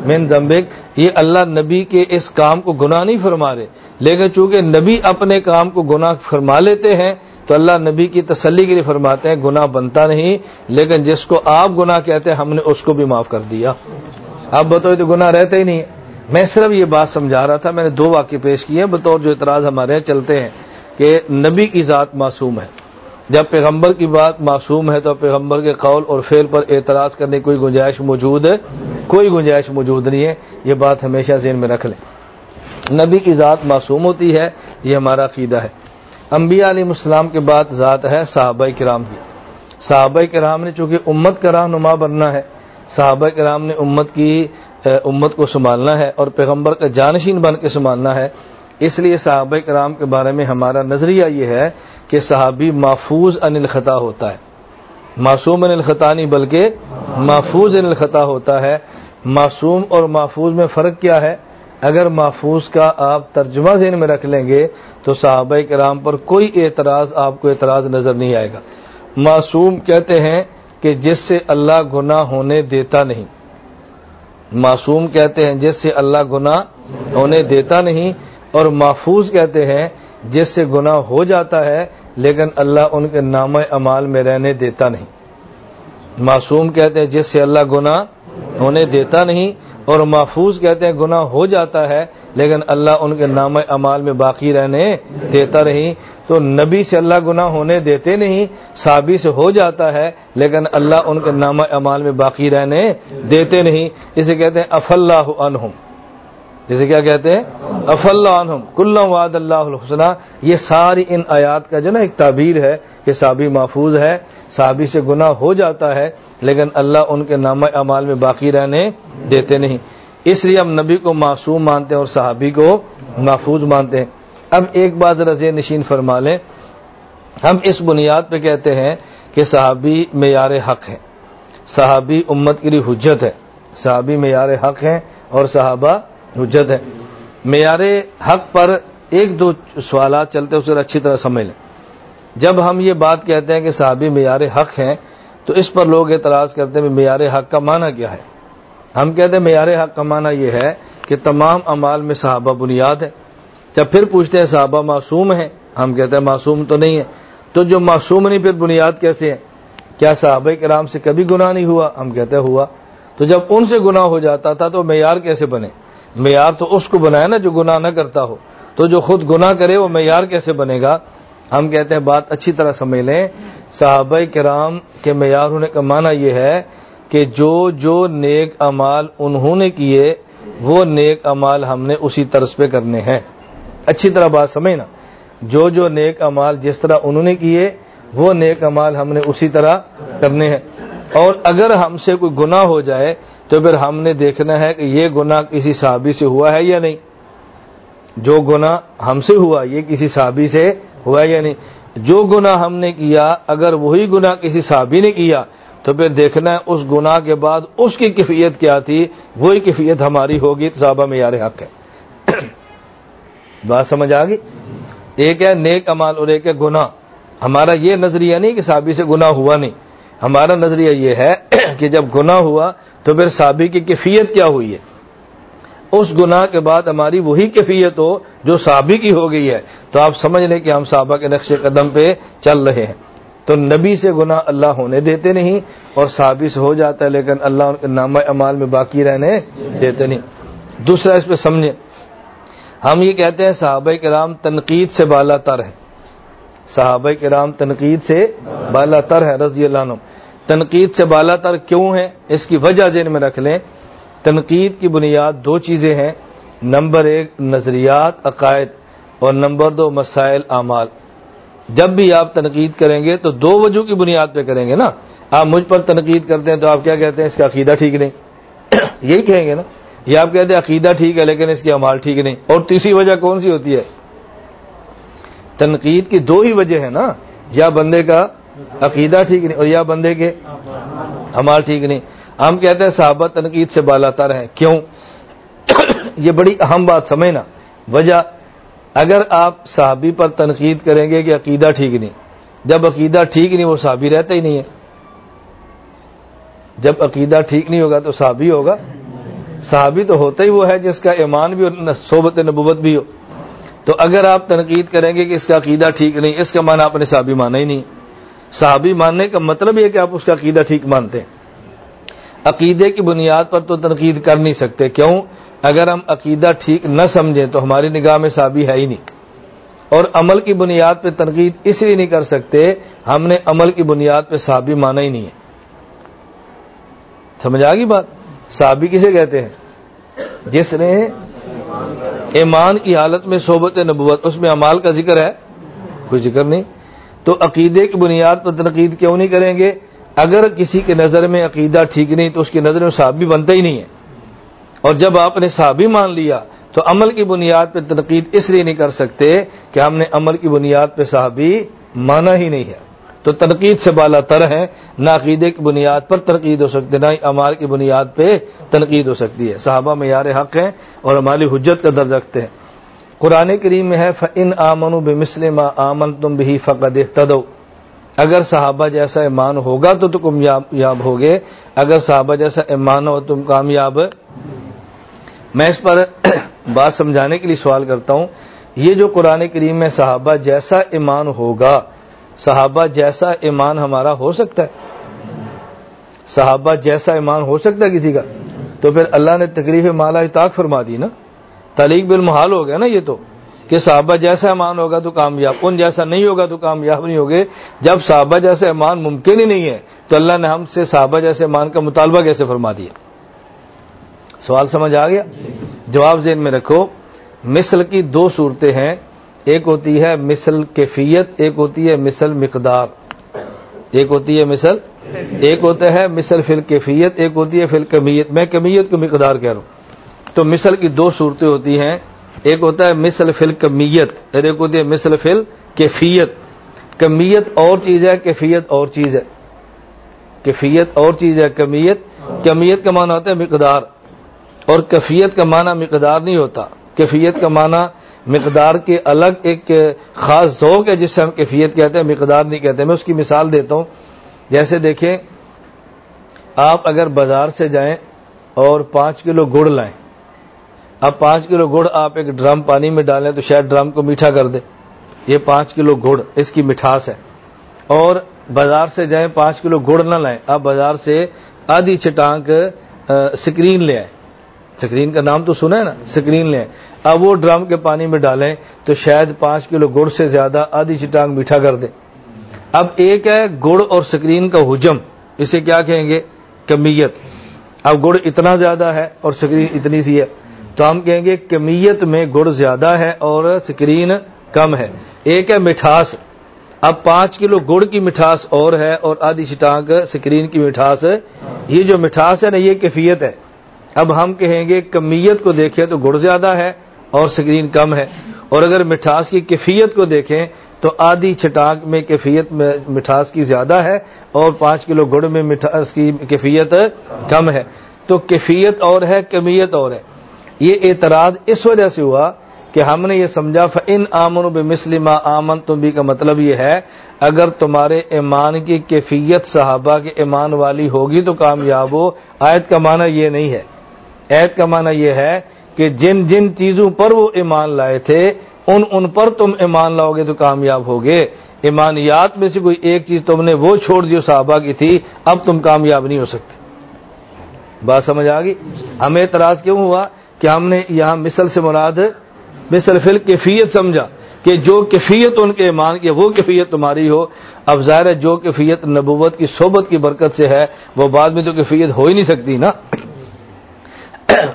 من دمبک یہ اللہ نبی کے اس کام کو گناہ نہیں فرما رہے۔ لیکن چونکہ نبی اپنے کام کو گناہ فرما لیتے ہیں، تو اللہ نبی کی تسلی کے لیے فرماتے ہیں، گناہ بنتا نہیں۔ لیکن جس کو آپ گناہ کہتے ہیں، ہم نے اس کو بھی معاف کر دیا۔ آپ بتاؤ تو گناہ رہتے ہی نہیں۔ میں صرف یہ بات سمجھا رہا تھا، میں نے دو واقع پیش کیے بطور جو اعتراض ہمارے یہاں چلتے ہیں۔ کہ نبی کی ذات معصوم ہے۔ جب پیغمبر کی بات معصوم ہے تو پیغمبر کے قول اور فعل پر اعتراض کرنے کی کوئی گنجائش موجود ہے؟ کوئی گنجائش موجود نہیں ہے۔ یہ بات ہمیشہ ذہن میں رکھ لیں۔ نبی کی ذات معصوم ہوتی ہے، یہ ہمارا عقیدہ ہے۔ انبیاء علیہ السلام کے بعد ذات ہے صحابہ کرام کی۔ صحابہ کرام نے چونکہ امت کا رہنما بننا ہے، صحابہ کرام نے امت کی امت کو سنبھالنا ہے اور پیغمبر کا جانشین بن کے سنبھالنا ہے۔ اس لیے صحابہ کرام کے بارے میں ہمارا نظریہ یہ ہے کہ صحابی محفوظ ان الخطا ہوتا ہے۔ معصوم ان الخطا نہیں بلکہ محفوظ ان الخطا ہوتا ہے۔ معصوم اور محفوظ میں فرق کیا ہے؟ اگر محفوظ کا آپ ترجمہ ذہن میں رکھ لیں گے تو صحابہ کرام پر کوئی اعتراض، آپ کو اعتراض نظر نہیں آئے گا۔ معصوم کہتے ہیں کہ جس سے اللہ گناہ ہونے دیتا نہیں۔ معصوم کہتے ہیں جس سے اللہ گناہ ہونے دیتا نہیں۔ اور محفوظ کہتے ہیں، جس سے گناہ ہو جاتا ہے، لیکن اللہ ان کے نام امال میں رہنے دیتا نہیں۔ معصوم کہتے ہیں، جس سے اللہ گناہ ہونے دیتا نہیں، اور محفوظ کہتے ہیں، گناہ ہو جاتا ہے، لیکن اللہ ان کے نام امال میں باقی رہنے دیتا نہیں۔ تو نبی سے اللہ گناہ ہونے دیتے نہیں صابی سے ہو جاتا ہے، لیکن اللہ ان کے نام امال میں باقی رہنے دیتے نہیں۔ اسے کہتے ہیں اف اللہ عنہم۔ جسے کیا کہتے ہیں؟ اف اللہ عنہم کل واد اللہ الحسنہ، یہ ساری ان آیات کا جو نا ایک تعبیر ہے کہ صابی محفوظ ہے، صحابی سے گناہ ہو جاتا ہے، لیکن اللہ ان کے نام امال میں باقی رہنے دیتے نہیں۔ اس لیے ہم نبی کو معصوم مانتے ہیں اور صحابی کو محفوظ مانتے ہیں۔ اب ایک بات رضی نشین فرما لیں۔ ہم اس بنیاد پہ کہتے ہیں کہ صحابی معیار حق ہے۔ صحابی امت کے لیے حجت ہے۔ صحابی معیار حق ہیں اور صحابہ حجت ہے۔ معیار حق پر ایک دو سوالات چلتے اسے اچھی طرح سمجھ لیں۔ جب ہم یہ بات کہتے ہیں کہ صحابی معیار حق ہیں، تو اس پر لوگ اعتراض کرتے ہیں معیار حق کا معنی کیا ہے۔ ہم کہتے ہیں معیار حق کا معنی یہ ہے کہ تمام امال میں صحابہ بنیاد ہے۔ جب پھر پوچھتے ہیں صحابہ معصوم ہیں، ہم کہتے ہیں معصوم تو نہیں ہے تو جو معصوم نہیں، پھر بنیاد کیسے ہے؟ کیا صحابہ کرام سے کبھی گناہ نہیں ہوا؟ ہم کہتے ہیں ہوا۔ تو جب ان سے گناہ ہو جاتا تھا تو معیار کیسے بنے؟ معیار تو اس کو بنایا نا جو گناہ نہ کرتا ہو۔ تو جو خود گناہ کرے وہ معیار کیسے بنے گا؟ ہم کہتے ہیں بات اچھی طرح سمجھ لیں۔ صحابہ کرام کے معیار ہونے کا معنی یہ ہے کہ جو جو نیک امال انہوں نے کیے، وہ نیک امال ہم نے اسی طرز پہ کرنے ہیں۔ اچھی طرح بات سمجھنا جو جو نیک امال جس طرح انہوں نے کیے، وہ نیک امال ہم نے اسی طرح کرنے ہیں۔ اور اگر ہم سے کوئی گناہ ہو جائے تو پھر ہم نے دیکھنا ہے کہ یہ گناہ کسی صحابی سے ہوا ہے یا نہیں؟ جو گناہ ہم سے ہوا، یہ کسی صحابی سے ہوا ہے یا نہیں؟ جو گناہ ہم نے کیا، اگر وہی گناہ کسی صحابی نے کیا، تو پھر دیکھنا ہے اس گناہ کے بعد اس کی کیفیت کیا تھی، وہی کیفیت ہماری ہوگی، تو صحابہ میں یار حق ہے۔ [COUGHS] بات سمجھ آ گئی؟ ایک ہے نیک امال اور ایک ہے گناہ۔ ہمارا یہ نظریہ نہیں کہ صحابی سے گناہ ہوا نہیں۔ ہمارا نظریہ یہ ہے کہ جب گناہ ہوا تو پھر صحابی کی کیفیت کیا ہوئی ہے؟ اس گناہ کے بعد ہماری وہی کیفیت ہو جو صحابی کی ہو گئی ہے۔ تو آپ سمجھ لیں کہ ہم صحابہ کے نقش قدم پہ چل رہے ہیں۔ تو نبی سے گناہ اللہ ہونے دیتے نہیں اور صحابی سے ہو جاتا ہے، لیکن اللہ ان کے نامہ امال میں باقی رہنے دیتے نہیں۔ دوسرا اس پہ سمجھے ہم یہ کہتے ہیں صحابہ کرام تنقید سے بالا تر ہے صحابہ کرام تنقید سے بالا تر ہے رضی اللہ عنہ تنقید سے بالا تر کیوں ہے اس کی وجہ ذہن میں رکھ لیں۔ تنقید کی بنیاد دو چیزیں ہیں۔ نمبر ایک، نظریات، عقائد، اور نمبر دو، مسائل، اعمال۔ جب بھی آپ تنقید کریں گے تو دو وجہ کی بنیاد پہ کریں گے نا۔ آپ مجھ پر تنقید کرتے ہیں تو آپ کیا کہتے ہیں؟ اس کا عقیدہ ٹھیک نہیں۔ [COUGHS] یہی کہیں گے نا۔ یہ آپ کہتے ہیں عقیدہ ٹھیک ہے لیکن اس کی امال ٹھیک نہیں۔ اور تیسری وجہ کون سی ہوتی ہے؟ تنقید کی دو ہی وجہ ہے نا۔ یا بندے کا عقیدہ ٹھیک نہیں اور یا بندے کے امال ٹھیک نہیں۔ ہم کہتے ہیں صحابہ تنقید سے بالا تر ہیں۔ کیوں؟ [COUGHS] یہ بڑی اہم بات سمجھنا۔ وجہ، اگر آپ صحابی پر تنقید کریں گے کہ عقیدہ ٹھیک نہیں، جب عقیدہ ٹھیک نہیں، وہ صحابی رہتا ہی نہیں ہے۔ جب عقیدہ ٹھیک نہیں ہوگا تو صحابی ہوگا۔ صحابی تو ہوتا ہی وہ ہے جس کا ایمان بھی اور صحبت نبوت بھی ہو۔ تو اگر آپ تنقید کریں گے کہ اس کا عقیدہ ٹھیک نہیں، اس کا معنی آپ نے صحابی مانا ہی نہیں۔ صحابی ماننے کا مطلب یہ کہ آپ اس کا عقیدہ ٹھیک مانتے ہیں۔ عقیدے کی بنیاد پر تو تنقید کر نہیں سکتے۔ کیوں؟ اگر ہم عقیدہ ٹھیک نہ سمجھیں تو ہماری نگاہ میں صحابی ہے ہی نہیں۔ اور عمل کی بنیاد پہ تنقید اس لیے نہیں کر سکتے، ہم نے عمل کی بنیاد پہ صحابی مانا ہی نہیں ہے۔ سمجھ آ گئی بات؟ صحابی کسے کہتے ہیں؟ جس نے ایمان کی حالت میں صحبت نبوت، اس میں امال کا ذکر ہے؟ کوئی ذکر نہیں۔ تو عقیدے کی بنیاد پر تنقید کیوں نہیں کریں گے؟ اگر کسی کے نظر میں عقیدہ ٹھیک نہیں، تو اس کی نظر میں صحابی بنتا ہی نہیں ہے۔ اور جب آپ نے صحابی مان لیا، تو عمل کی بنیاد پہ تنقید اس لیے نہیں کر سکتے کہ ہم نے عمل کی بنیاد پہ صحابی مانا ہی نہیں ہے۔ تو تنقید سے بالا تر ہے نہ عقیدے کی بنیاد پر تنقید ہو سکتی نہ ہی امال کی بنیاد پہ تنقید ہو سکتی ہے۔ صحابہ میں یار حق ہیں اور ہماری حجت کا درج رکھتے ہیں۔ قرآن کریم میں ہے ان آمن بے مسلم آمن تم بھی فقد تدو اگر صحابہ جیسا ایمان ہوگا تو تم یاب ہوگے۔ اگر صحابہ جیسا ایمان ہو تم کامیاب۔ میں اس پر [COUGHS] بات سمجھانے کے لیے سوال کرتا ہوں۔ یہ جو قرآن کریم میں صحابہ جیسا ایمان ہوگا، صحابہ جیسا ایمان ہمارا ہو سکتا ہے؟ صحابہ جیسا ایمان ہو سکتا ہے کسی کا؟ تو پھر اللہ نے تکلیف مالا اطاق فرما دی نا؟ تلیق بالمحال ہو گیا نا یہ تو، کہ صحابہ جیسا ایمان ہوگا تو کامیاب ان جیسا نہیں ہوگا تو کامیاب نہیں ہوگے۔ جب صحابہ جیسا ایمان ممکن ہی نہیں ہے، تو اللہ نے ہم سے صحابہ جیسے ایمان کا مطالبہ کیسے فرما دیا؟ سوال سمجھ آ گیا؟ جواب ذہن میں رکھو، مثل کی دو صورتیں ہیں۔ ایک ہوتی ہے مثل کیفیت، ایک ہوتی ہے مثل مقدار۔ ایک ہوتی ہے مثل، ایک ہوتا ہے مثل فل کیفیت ایک ہوتی ہے فل کمیت میں کمیت کو مقدار کہہ رہا ہوں۔ تو مثل کی دو صورتیں ہوتی ہیں۔ ایک ہوتا ہے مثل فل کمیت، اور ایک ہوتی ہے مثل فل کیفیت۔ کمیت اور چیز ہے، کیفیت اور چیز ہے۔ کیفیت اور چیز ہے، کمیت۔ کمیت کا معنی ہوتا ہے مقدار، اور کفیت کا معنی مقدار نہیں ہوتا۔ کیفیت کا معنی مقدار کے الگ ایک خاص ذوق ہے، جس سے ہم کیفیت کہتے ہیں، مقدار نہیں کہتے۔ میں اس کی مثال دیتا ہوں۔ جیسے دیکھیں، آپ اگر بازار سے جائیں اور پانچ کلو گڑ لائیں اب پانچ کلو گڑ آپ ایک ڈرم پانی میں ڈالیں تو شاید ڈرم کو میٹھا کر دے یہ پانچ کلو گڑ اس کی مٹھاس ہے۔ اور بازار سے جائیں پانچ کلو گڑ نہ لائیں۔ آپ بازار سے آدھی چٹانک سکرین لے آئیں۔ سکرین کا نام تو سنا ہے نا؟ سکرین لے آئیں۔ اب وہ ڈرم کے پانی میں ڈالیں تو شاید پانچ کلو گڑ سے زیادہ آدھی چٹانگ میٹھا کر دے اب ایک ہے گڑ اور سکرین کا حجم۔ اسے کیا کہیں گے؟ کمیت۔ اب گڑ اتنا زیادہ ہے اور سکرین اتنی سی ہے۔ تو ہم کہیں گے کمیت میں گڑ زیادہ ہے اور سکرین کم ہے۔ ایک ہے مٹھاس۔ اب پانچ کلو گڑ کی مٹھاس اور ہے اور آدھی چٹانگ سکرین کی مٹھاس۔ یہ جو مٹھاس ہے نا، یہ کیفیت ہے۔ اب ہم کہیں گے کمیت کو دیکھیں تو گڑ زیادہ ہے اور سکرین کم ہے۔ اور اگر مٹھاس کی کیفیت کو دیکھیں تو آدھی چھٹانک میں کیفیت میں مٹھاس کی زیادہ ہے اور پانچ کلو گڑ میں مٹھاس کی کیفیت کم ہے۔ تو کیفیت اور ہے، کمیت اور ہے۔ یہ اعتراض اس وجہ سے ہوا کہ ہم نے یہ سمجھا ان آمن بے مسلم آمن تم بھی کا مطلب یہ ہے، اگر تمہارے ایمان کی کیفیت صحابہ کے ایمان والی ہوگی تو کامیاب ہو۔ آیت کا معنی یہ نہیں ہے۔ عید کا معنی یہ ہے کہ جن جن چیزوں پر وہ ایمان لائے تھے، ان ان پر تم ایمان لاؤ گے تو کامیاب ہوگے۔ ایمانیات میں سے کوئی ایک چیز تم نے وہ چھوڑ دی صحابہ کی تھی، اب تم کامیاب نہیں ہو سکتے۔ بات سمجھ آ گئی؟ ہمیں اعتراض کیوں ہوا؟ کہ ہم نے یہاں مثل سے مراد مثل فل کیفیت سمجھا کہ جو کیفیت ان کے ایمان کی وہ کیفیت تمہاری ہو۔ اب ظاہر ہے جو کیفیت نبوت کی صحبت کی برکت سے ہے، وہ بعد میں تو کیفیت ہو ہی نہیں سکتی نا۔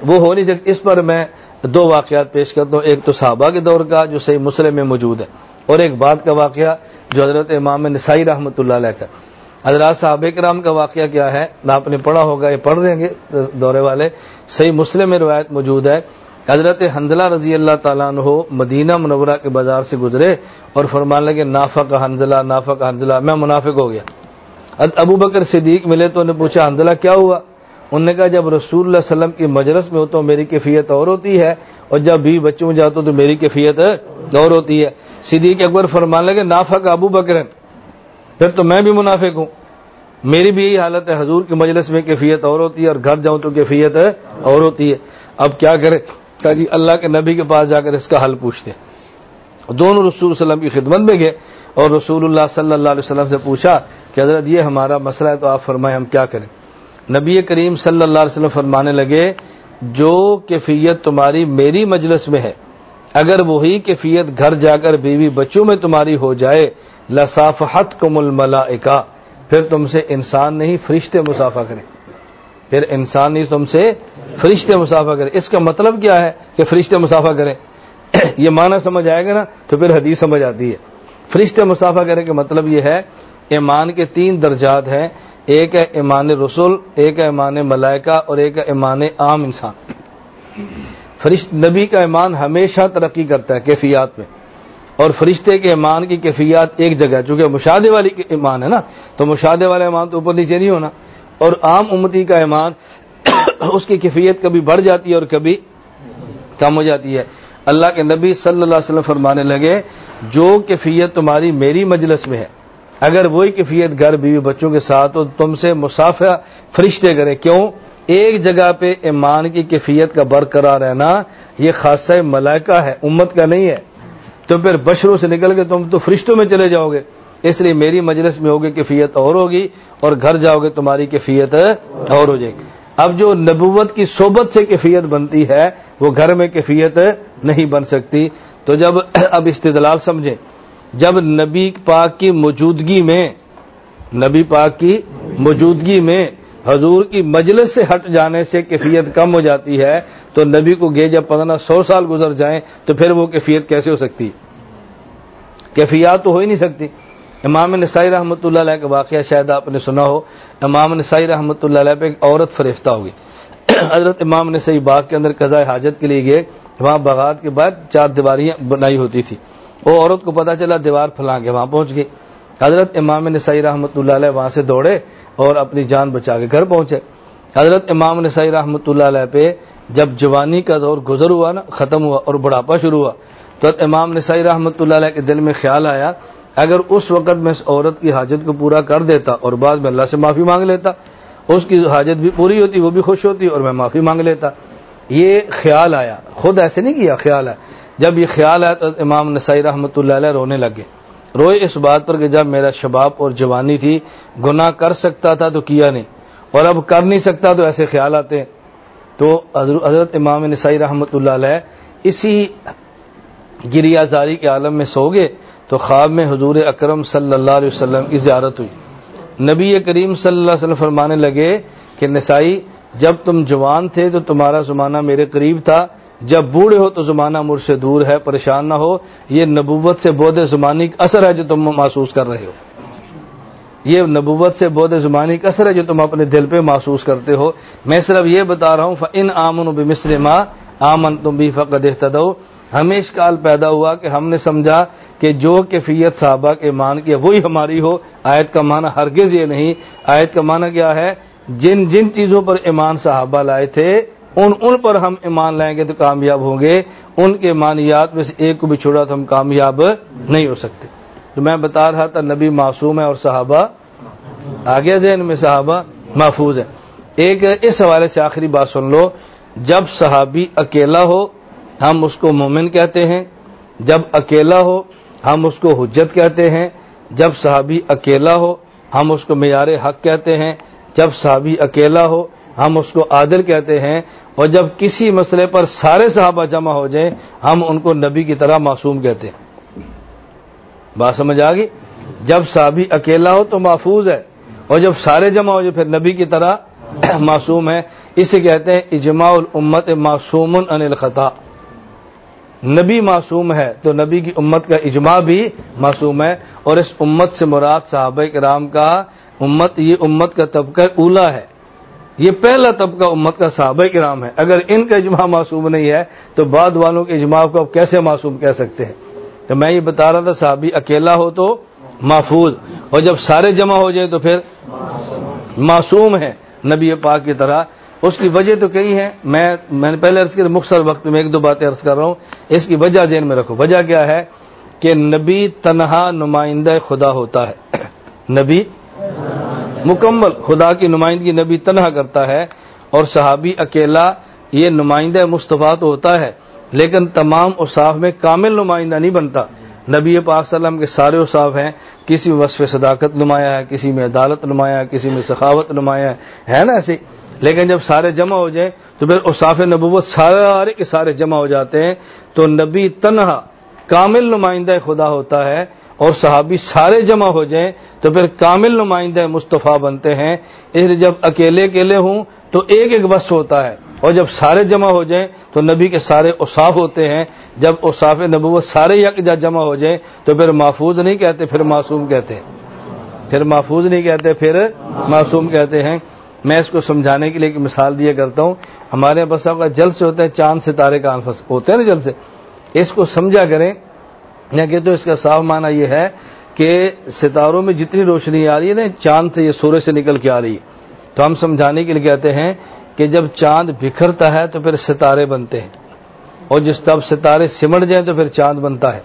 وہ ہو نہیں سکتی۔ اس پر میں دو واقعات پیش کرتا ہوں۔ ایک تو صحابہ کے دور کا جو صحیح مسلم میں موجود ہے، اور ایک بات کا واقعہ جو حضرت امام نسائی رحمۃ اللہ علیہ کا۔ حضرات صحاب کرام کا واقعہ کیا ہے؟ آپ نے پڑھا ہوگا، یہ پڑھ دیں گے دورے والے۔ صحیح مسلم میں روایت موجود ہے حضرت حنزلہ رضی اللہ تعالیٰ عنہ مدینہ منورہ کے بازار سے گزرے اور فرمان لگے نافق حنزلہ نافق حنزلہ میں منافق ہو گیا۔ ابو بکر صدیق ملے تو انہیں پوچھا حنزلہ کیا ہوا؟ انہوں نے کہا، جب رسول اللہ علیہ وسلم کی مجلس میں ہوتا ہوں میری کیفیت اور ہوتی ہے، اور جب بھی بچوں جاتا تو میری کیفیت اور ہوتی ہے۔ صدیق اکبر فرمان لگے نافق ابو بکر پھر تو میں بھی منافق ہوں۔ میری بھی یہی حالت ہے، حضور کی مجلس میں کیفیت اور ہوتی ہے اور گھر جاؤں تو کیفیت اور ہوتی ہے۔ اب کیا کرے کہ جی اللہ کے نبی کے پاس جا کر اس کا حل پوچھتے دونوں رسول وسلم کی خدمت میں گئے اور رسول اللہ صلی اللہ علیہ وسلم سے پوچھا کہ حضرت، یہ ہمارا مسئلہ ہے تو آپ فرمائیں ہم کیا کریں؟ نبی کریم صلی اللہ علیہ وسلم فرمانے لگے، جو کیفیت تمہاری میری مجلس میں ہے، اگر وہی کیفیت گھر جا کر بیوی بچوں میں تمہاری ہو جائے لصافحت کو مل پھر تم سے انسان نہیں، فرشتے مسافہ کریں۔ پھر انسان نہیں، تم سے فرشتے مسافہ کریں۔ اس کا مطلب کیا ہے کہ فرشتے مسافہ کریں؟ [CLEARS THROAT] یہ معنی سمجھ آئے گا نا تو پھر حدیث سمجھ آتی ہے۔ فرشتے مسافہ کریں کا مطلب یہ ہے، ایمان کے تین درجات ہیں۔ ایک ہے ایمان رسول، ایک ہے ایمان ملائکہ اور ایک ہے ایمان عام انسان۔ فرشت نبی کا ایمان ہمیشہ ترقی کرتا ہے، کیفیات میں۔ اور فرشتے کے ایمان کی کیفیات ایک جگہ چونکہ مشاہدے والی ایمان ہے نا، تو مشاہدے والا ایمان تو اوپر نیچے نہیں ہونا۔ اور عام امتی کا ایمان [COUGHS] اس کی کیفیت کبھی بڑھ جاتی ہے اور کبھی کم ہو جاتی ہے۔ اللہ کے نبی صلی اللہ علیہ وسلم فرمانے لگے، جو کیفیت تمہاری میری مجلس میں ہے، اگر وہی کیفیت گھر بیوی بچوں کے ساتھ تو تم سے مسافہ فرشتے کرے، کیوں؟ ایک جگہ پہ ایمان کی کیفیت کا برقرار رہنا یہ خاصہ ملائکہ ہے، امت کا نہیں ہے۔ تو پھر بشروں سے نکل کے تم تو فرشتوں میں چلے جاؤ گے۔ اس لیے میری مجلس میں ہوگی کیفیت اور ہوگی اور گھر جاؤ گے تمہاری کیفیت اور ہو جائے گی۔ اب جو نبوت کی صحبت سے کیفیت بنتی ہے، وہ گھر میں کیفیت نہیں بن سکتی۔ تو جب [CLEARS THROAT] اب استدلال سمجھیں، جب نبی پاک کی موجودگی میں، نبی پاک کی موجودگی میں حضور کی مجلس سے ہٹ جانے سے کیفیت کم ہو جاتی ہے، تو نبی کو گے جب پندرہ سو سال گزر جائیں، تو پھر وہ کیفیت کیسے ہو سکتی؟ کیفیات تو ہو ہی نہیں سکتی۔ امام نسائی رحمۃ اللہ علیہ کا واقعہ شاید آپ نے سنا ہو۔ امام نسائی رحمۃ اللہ علیہ پہ ایک عورت فریفتہ ہوگی۔ [CLEARS THROAT] حضرت امام نسائی باغ کے اندر قضاء حاجت کے لیے گئے۔ وہاں بغات کے بعد چار دیواریاں بنائی ہوتی تھی۔ وہ عورت کو پتا چلا دیوار پھلا کے وہاں پہنچ گئی۔ حضرت امام نسائی رحمۃ اللہ علیہ وہاں سے دوڑے۔ اور اپنی جان بچا کے گھر پہنچے۔ حضرت امام نسائی رحمۃ اللہ علیہ پہ جب جوانی کا دور گزر ہوا نا، ختم ہوا اور بڑھاپا شروع ہوا، تو امام نسائی رحمۃ اللہ علیہ کے دل میں خیال آیا، اگر اس وقت میں اس عورت کی حاجت کو پورا کر دیتا اور بعد میں اللہ سے معافی مانگ لیتا، اس کی حاجت بھی پوری ہوتی، وہ بھی خوش ہوتی اور میں معافی مانگ لیتا۔ یہ خیال آیا۔ خود ایسے نہیں کیا، خیال آیا۔ جب یہ خیال آیا تو امام نسائی رحمۃ اللہ علیہ رونے لگے روئے اس بات پر کہ جب میرا شباب اور جوانی تھی، گناہ کر سکتا تھا تو کیا نہیں، اور اب کر نہیں سکتا تو ایسے خیال آتے ہیں۔ تو حضرت امام نسائی رحمۃ اللہ علیہ اسی گریا زاری کے عالم میں سو گئے تو خواب میں حضور اکرم صلی اللہ علیہ وسلم کی زیارت ہوئی۔ نبی کریم صلی اللہ علیہ وسلم فرمانے لگے کہ نسائی، جب تم جوان تھے تو تمہارا زمانہ میرے قریب تھا جب بوڑھے ہو تو زمانہ مجھ سے دور ہے، پریشان نہ ہو۔ یہ نبوت سے بودھ زمانی کا اثر ہے جو تم محسوس کر رہے ہو۔ یہ نبوت سے بودھ زمانی کا اثر ہے جو تم اپنے دل پہ محسوس کرتے ہو۔ میں صرف یہ بتا رہا ہوں ان آمن و مصر ماں آمن تم بھی فقد دو ہمیش کال پیدا ہوا کہ ہم نے سمجھا کہ جو کیفیت صحابہ کے مان کی وہی ہماری ہو۔ آیت کا معنی ہرگز یہ نہیں۔ آیت کا معنی کیا ہے؟ جن جن چیزوں پر ایمان صحابہ لائے تھے ان ان پر ہم ایمان لائیں گے تو کامیاب ہوں گے۔ ان کے مانیات میں سے ایک کو بھی چھوڑا تو ہم کامیاب نہیں ہو سکتے۔ تو میں بتا رہا تھا نبی معصوم ہے اور صحابہ آگے ذہن میں صحابہ محفوظ ہے ایک اس حوالے سے آخری بات سن لو۔ جب صحابی اکیلا ہو، ہم اس کو مومن کہتے ہیں۔ جب اکیلا ہو، ہم اس کو حجت کہتے ہیں۔ جب صحابی اکیلا ہو، ہم اس کو معیار حق کہتے ہیں۔ جب صحابی اکیلا ہو، ہم اس کو عادل کہتے ہیں۔ اور جب کسی مسئلے پر سارے صحابہ جمع ہو جائیں، ہم ان کو نبی کی طرح معصوم کہتے ہیں۔ بات سمجھ آ گئی؟ جب صحابی اکیلا ہو تو محفوظ ہے، اور جب سارے جمع ہو جائے پھر نبی کی طرح [CLEARS THROAT] معصوم ہے اسے کہتے ہیں، اجماع الامت معصوم ان الخطا۔ نبی معصوم ہے تو نبی کی امت کا اجماع بھی معصوم ہے، اور اس امت سے مراد صحابہ کرام کا امت، یہ امت کا طبقہ اولا ہے۔ یہ پہلا طبقہ امت کا صحابہ کرام ہے۔ اگر ان کا اجماع معصوم نہیں ہے، تو بعد والوں کے اجماع کو اب کیسے معصوم کہہ سکتے ہیں؟ تو میں یہ بتا رہا تھا، صحابی اکیلا ہو تو محفوظ، اور جب سارے جمع ہو جائے تو پھر معصوم ہے نبی پاک کی طرح۔ اس کی وجہ تو کئی ہے میں میں نے پہلے عرض کیا، مختصر وقت میں ایک دو باتیں عرض کر رہا ہوں۔ اس کی وجہ ذہن میں رکھو۔ وجہ کیا ہے؟ کہ نبی تنہا نمائندہ خدا ہوتا ہے۔ نبی مکمل خدا کی نمائندگی نبی تنہا کرتا ہے اور صحابی اکیلا یہ نمائندہ مصطفیٰ تو ہوتا ہے، لیکن تمام اصاف میں کامل نمائندہ نہیں بنتا۔ نبی پاک صلی اللہ علیہ وسلم کے سارے اصاف ہیں، کسی میں وصف صداقت نمایاں ہے، کسی میں عدالت نمایاں ہے، کسی میں سخاوت نمایاں ہے۔ نا ایسے؟ لیکن جب سارے جمع ہو جائیں تو پھر اصاف نبوت سارے کے سارے جمع ہو جاتے ہیں۔ تو نبی تنہا کامل نمائندہ خدا ہوتا ہے اور صحابی سارے جمع ہو جائیں تو پھر کامل نمائندہ مصطفیٰ بنتے ہیں۔ اس لیے جب اکیلے اکیلے ہوں تو ایک ایک بس ہوتا ہے۔ اور جب سارے جمع ہو جائیں تو نبی کے سارے اصاف ہوتے ہیں۔ جب اصاف نبوت سارے یک جمع ہو جائیں تو پھر محفوظ نہیں کہتے، پھر معصوم کہتے۔ ہیں پھر محفوظ نہیں کہتے، پھر معصوم کہتے ہیں۔ میں اس کو سمجھانے کے لیے ایک مثال دیا کرتا ہوں۔ ہمارے یہاں بس کا جل سے ہوتا ہے چاند ستارے کا انفس، ہوتے ہیں نا جل سے اس کو سمجھا کریں۔ یا کہ تو اس کا صاف معنی یہ ہے کہ ستاروں میں جتنی روشنی آ رہی ہے نا، چاند سے یہ سورج سے نکل کے آ رہی ہے۔ تو ہم سمجھانے کے لیے کہتے ہیں کہ جب چاند بکھرتا ہے تو پھر ستارے بنتے ہیں۔ اور جس تب ستارے سمٹ جائیں تو پھر چاند بنتا ہے۔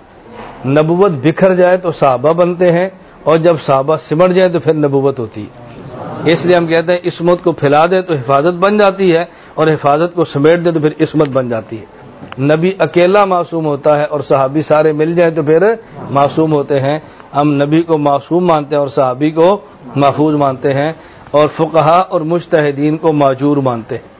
نبوت بکھر جائے تو صحابہ بنتے ہیں، اور جب صحابہ سمٹ جائے تو پھر نبوت ہوتی ہے۔ اس لیے ہم کہتے ہیں اسمت کو پھیلا دے تو حفاظت بن جاتی ہے، اور حفاظت کو سمیٹ دے تو پھر اسمت بن جاتی ہے۔ نبی اکیلا معصوم ہوتا ہے اور صحابی سارے مل جائیں تو پھر معصوم ہوتے ہیں۔ ہم نبی کو معصوم مانتے ہیں اور صحابی کو محفوظ مانتے ہیں اور فقہا اور مشتحدین کو معجور مانتے ہیں۔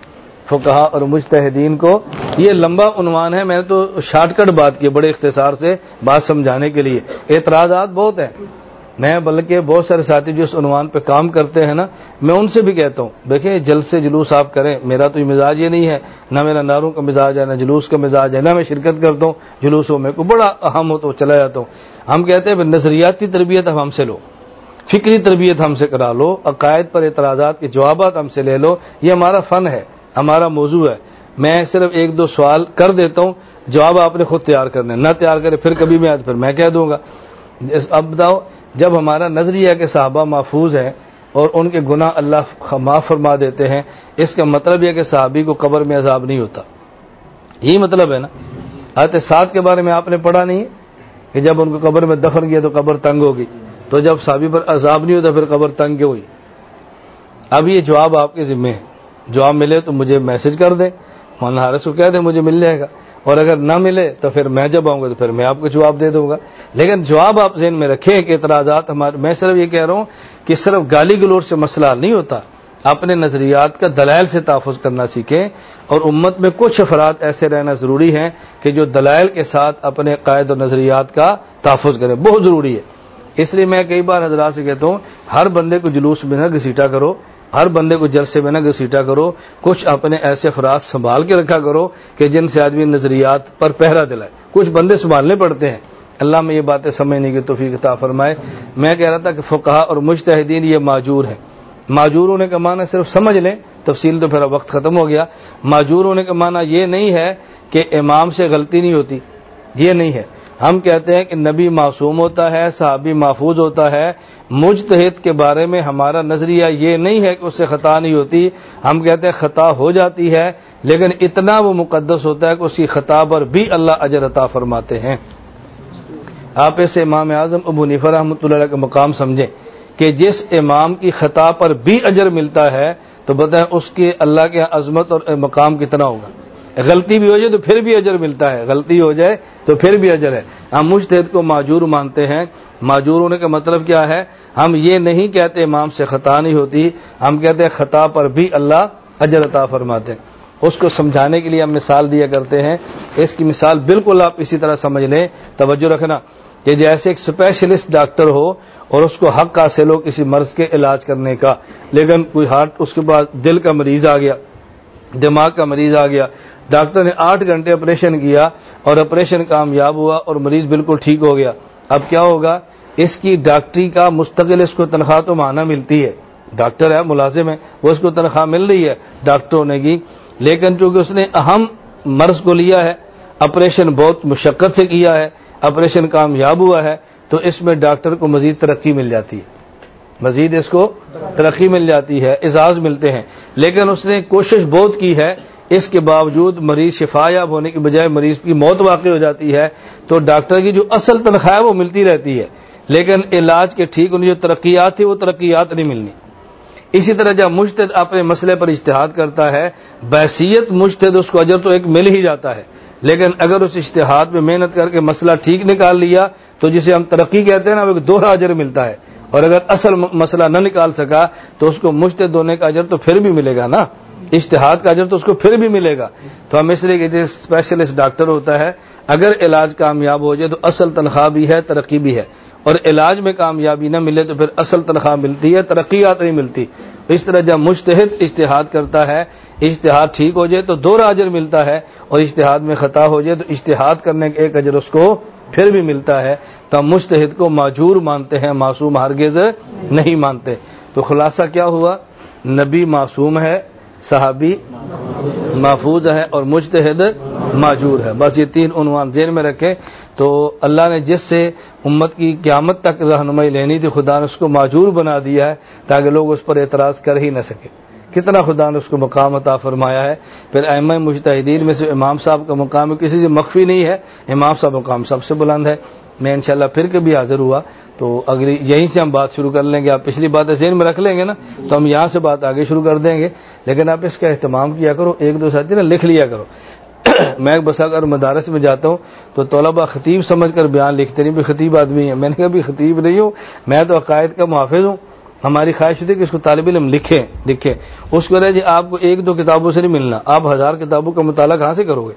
فقہا اور مشتحدین کو یہ لمبا عنوان ہے، میں نے تو شارٹ کٹ بات کی بڑے اختصار سے بات سمجھانے کے لیے۔ اعتراضات بہت ہیں۔ میں بلکہ بہت سارے ساتھی جو اس عنوان پہ کام کرتے ہیں نا، میں ان سے بھی کہتا ہوں، دیکھیں جلد سے جلوس آپ کریں، میرا تو یہ مزاج یہ نہیں ہے، نہ میرا ناروں کا مزاج ہے، نہ جلوس کا مزاج ہے، نہ میں شرکت کرتا ہوں، جلوسوں میں کو بڑا اہم ہو تو چلا جاتا ہوں۔ ہم کہتے ہیں نظریاتی تربیت اب ہم سے لو، فکری تربیت ہم سے کرا لو، عقائد پر اعتراضات کے جوابات ہم سے لے لو، یہ ہمارا فن ہے، ہمارا موضوع ہے۔ میں صرف ایک دو سوال کر دیتا ہوں، جواب آپ نے خود تیار کرنے، نہ تیار کرے پھر کبھی میں پھر میں کہہ دوں گا۔ اب بتاؤ جب ہمارا نظریہ کہ صحابہ محفوظ ہیں اور ان کے گناہ اللہ معاف فرما دیتے ہیں، اس کا مطلب یہ کہ صحابی کو قبر میں عذاب نہیں ہوتا۔ یہی مطلب ہے نا؟ آتے سات کے بارے میں آپ نے پڑھا نہیں کہ جب ان کو قبر میں دفن کیا تو قبر تنگ ہوگی۔ تو جب صحابی پر عذاب نہیں ہوتا پھر قبر تنگ کیوں ہوئی؟ اب یہ جواب آپ کے ذمے ہے۔ جواب ملے تو مجھے میسج کر دیں۔ مولانا حارث کو کہہ دیں مجھے مل جائے گا۔ اور اگر نہ ملے تو پھر میں جب آؤں گا تو پھر میں آپ کو جواب دے دوں گا۔ لیکن جواب آپ ذہن میں رکھیں کہ اعتراضات ہمارے میں صرف یہ کہہ رہا ہوں کہ صرف گالی گلوچ سے مسئلہ نہیں ہوتا۔ اپنے نظریات کا دلائل سے تحفظ کرنا سیکھیں اور امت میں کچھ افراد ایسے رہنا ضروری ہیں کہ جو دلائل کے ساتھ اپنے قائد و نظریات کا تحفظ کریں۔ بہت ضروری ہے۔ اس لیے میں کئی بار حضرات سے کہتا ہوں، ہر بندے کو جلوس میں نہ گھسیٹا کرو۔ ہر بندے کو جلسے میں نہ گھسیٹا کرو، کچھ اپنے ایسے افراد سنبھال کے رکھا کرو کہ جن سے آدمی نظریات پر پہرا دلائے۔ کچھ بندے سنبھالنے پڑتے ہیں۔ اللہ میں یہ باتیں سمجھنے کی توفیق عطا فرمائے۔ میں کہہ رہا تھا کہ فقہ اور مجتہدین یہ معجور ہے معجور ہونے کا معنی صرف سمجھ لیں۔ تفصیل تو پھر وقت ختم ہو گیا۔ معجور ہونے کا معنی یہ نہیں ہے کہ امام سے غلطی نہیں ہوتی۔ یہ نہیں ہے۔ ہم کہتے ہیں کہ نبی معصوم ہوتا ہے، صحابی محفوظ ہوتا ہے۔ مجتہد کے بارے میں ہمارا نظریہ یہ نہیں ہے کہ اس سے خطا نہیں ہوتی۔ ہم کہتے ہیں خطا ہو جاتی ہے، لیکن اتنا وہ مقدس ہوتا ہے کہ اس کی خطا پر بھی اللہ اجر عطا فرماتے ہیں۔ آپ ایسے امام اعظم ابو نفر رحمۃ اللہ کا مقام سمجھیں کہ جس امام کی خطا پر بھی اجر ملتا ہے، تو بتائیں اس کے اللہ کے عظمت اور مقام کتنا ہوگا۔ غلطی بھی ہو جائے تو پھر بھی اجر ملتا ہے۔ غلطی ہو جائے تو پھر بھی اجر ہے۔ ہم مشتحد کو معجور مانتے ہیں۔ معجور ہونے کا مطلب کیا ہے؟ ہم یہ نہیں کہتے امام سے خطا نہیں ہوتی، ہم کہتے ہیں خطا پر بھی اللہ اجر عطا فرماتے ہیں۔ اس کو سمجھانے کے لیے ہم مثال دیا کرتے ہیں۔ اس کی مثال بالکل آپ اسی طرح سمجھ لیں۔ توجہ رکھنا کہ جیسے ایک اسپیشلسٹ ڈاکٹر ہو اور اس کو حق حاصل ہو کسی مرض کے علاج کرنے کا، لیکن کوئی ہارٹ، اس کے بعد دل کا مریض آ گیا، دماغ کا مریض آ گیا۔ ڈاکٹر نے آٹھ گھنٹے آپریشن کیا اور آپریشن کامیاب ہوا اور مریض بالکل ٹھیک ہو گیا۔ اب کیا ہوگا؟ اس کی ڈاکٹری کا مستقل اس کو تنخواہ تو مانا ملتی ہے۔ ڈاکٹر ہے، ملازم ہے، وہ اس کو تنخواہ مل رہی ہے ڈاکٹر ہونے کی۔ لیکن چونکہ اس نے اہم مرض کو لیا ہے آپریشن بہت مشقت سے کیا ہے آپریشن کامیاب ہوا ہے، تو اس میں ڈاکٹر کو مزید ترقی مل جاتی ہے۔ مزید اس کو ترقی مل جاتی ہے، اعزاز ملتے ہیں۔ لیکن اس نے کوشش بہت کی ہے، اس کے باوجود مریض شفا یاب ہونے کی بجائے مریض کی موت واقع ہو جاتی ہے، تو ڈاکٹر کی جو اصل تنخواہ ہے وہ ملتی رہتی ہے۔ لیکن علاج کے ٹھیک انہیں جو ترقیات تھی، وہ ترقیات نہیں ملنی۔ اسی طرح جب مشتد اپنے مسئلے پر اشتہاد کرتا ہے، بحثیت مشتد اس کو اجر تو ایک مل ہی جاتا ہے۔ لیکن اگر اس اشتہاد میں محنت کر کے مسئلہ ٹھیک نکال لیا، تو جسے ہم ترقی کہتے ہیں نا، وہ ایک دوہرا اجر ملتا ہے۔ اور اگر اصل مسئلہ نہ نکال سکا، تو اس کو مشتد ہونے کا اجر تو پھر بھی ملے گا نا۔ اشتہاد کا اجر تو اس کو پھر بھی ملے گا۔ تو ہم اس لیے کہ اسپیشلسٹ ڈاکٹر ہوتا ہے، اگر علاج کامیاب ہو جائے تو اصل تنخواہ بھی ہے، ترقی بھی ہے۔ اور علاج میں کامیابی نہ ملے تو پھر اصل تنخواہ ملتی ہے ترقیات نہیں ملتی۔ اس طرح جب مشتحد اشتہاد کرتا ہے اشتہاد ٹھیک ہو جائے تو دو اجر ملتا ہے اور اشتہاد میں خطا ہو جائے تو اشتہاد کرنے کا ایک اجر اس کو پھر بھی ملتا ہے۔ تو ہم مشتحد کو معجور مانتے ہیں، معصوم ہرگز نہیں مانتے۔ تو خلاصہ کیا ہوا؟ نبی معصوم ہے، صحابی محفوظ ہے اور مجتہد معجور ہے۔ بس یہ تین عنوان ذہن میں رکھے تو اللہ نے جس سے امت کی قیامت تک رہنمائی لینی تھی، خدا نے اس کو معجور بنا دیا ہے تاکہ لوگ اس پر اعتراض کر ہی نہ سکے۔ کتنا خدا نے اس کو مقام عطا فرمایا ہے۔ پھر ایم مجتہدین میں سے امام صاحب کا مقام کسی سے مخفی نہیں ہے۔ امام صاحب مقام سب سے بلند ہے۔ میں انشاءاللہ پھر کبھی حاضر ہوا۔ تو اگلی یہیں سے ہم بات شروع کر لیں گے، آپ پچھلی بات ذہن میں رکھ لیں گے نا، تو ہم یہاں سے بات آگے شروع کر دیں گے۔ لیکن آپ اس کا اہتمام کیا کرو، ایک دو ساتھی نا لکھ لیا کرو۔ [COUGHS] میں بسا کر مدارس میں جاتا ہوں تو طلبا خطیب سمجھ کر بیان لکھتے نہیں، بھی خطیب آدمی ہے میں نے کہا بھی خطیب نہیں ہوں، میں تو عقائد کا محافظ ہوں۔ ہماری خواہش ہوتی ہے کہ اس کو طالب علم لکھیں لکھیں۔ اس کو رہے جی آپ کو ایک دو کتابوں سے نہیں ملنا، آپ ہزار کتابوں کا مطالعہ کہاں سے کرو گے؟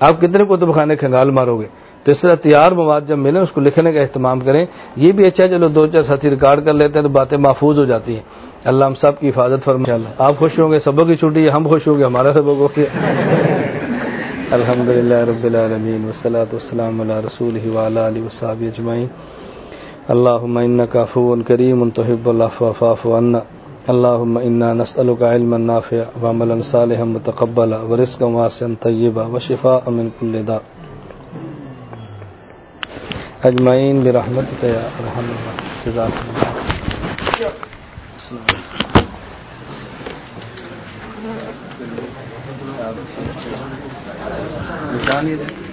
آپ کتنے کتب خانے کھنگال مارو گے؟ تو اس طرح تیار مواد جب ملے اس کو لکھنے کا اہتمام کریں۔ یہ بھی اچھا چلو دو چار ساتھی ریکارڈ کر لیتے ہیں تو باتیں محفوظ ہو جاتی ہیں۔ اللہ ہم سب کی حفاظت فرما آپ خوش ہوں گے، سبق کی چھٹی ہے، ہم خوش ہوں گے، ہمارا سبق ہو گیا۔ [LAUGHS] الحمد للہ رب العالمین وسلاۃ والسلام علی رسول علیہ وصحاب اجمعین۔ اللهم انك عفو كريم تحب العفو فاعف عنا۔ اللهم انا نسالك علما نافعا وعملا صالحا متقبلا ورزقا واسعا طيبا وشفاء من كل داء۔ اجمعین برحمت کا رحم السلام نشانی دیں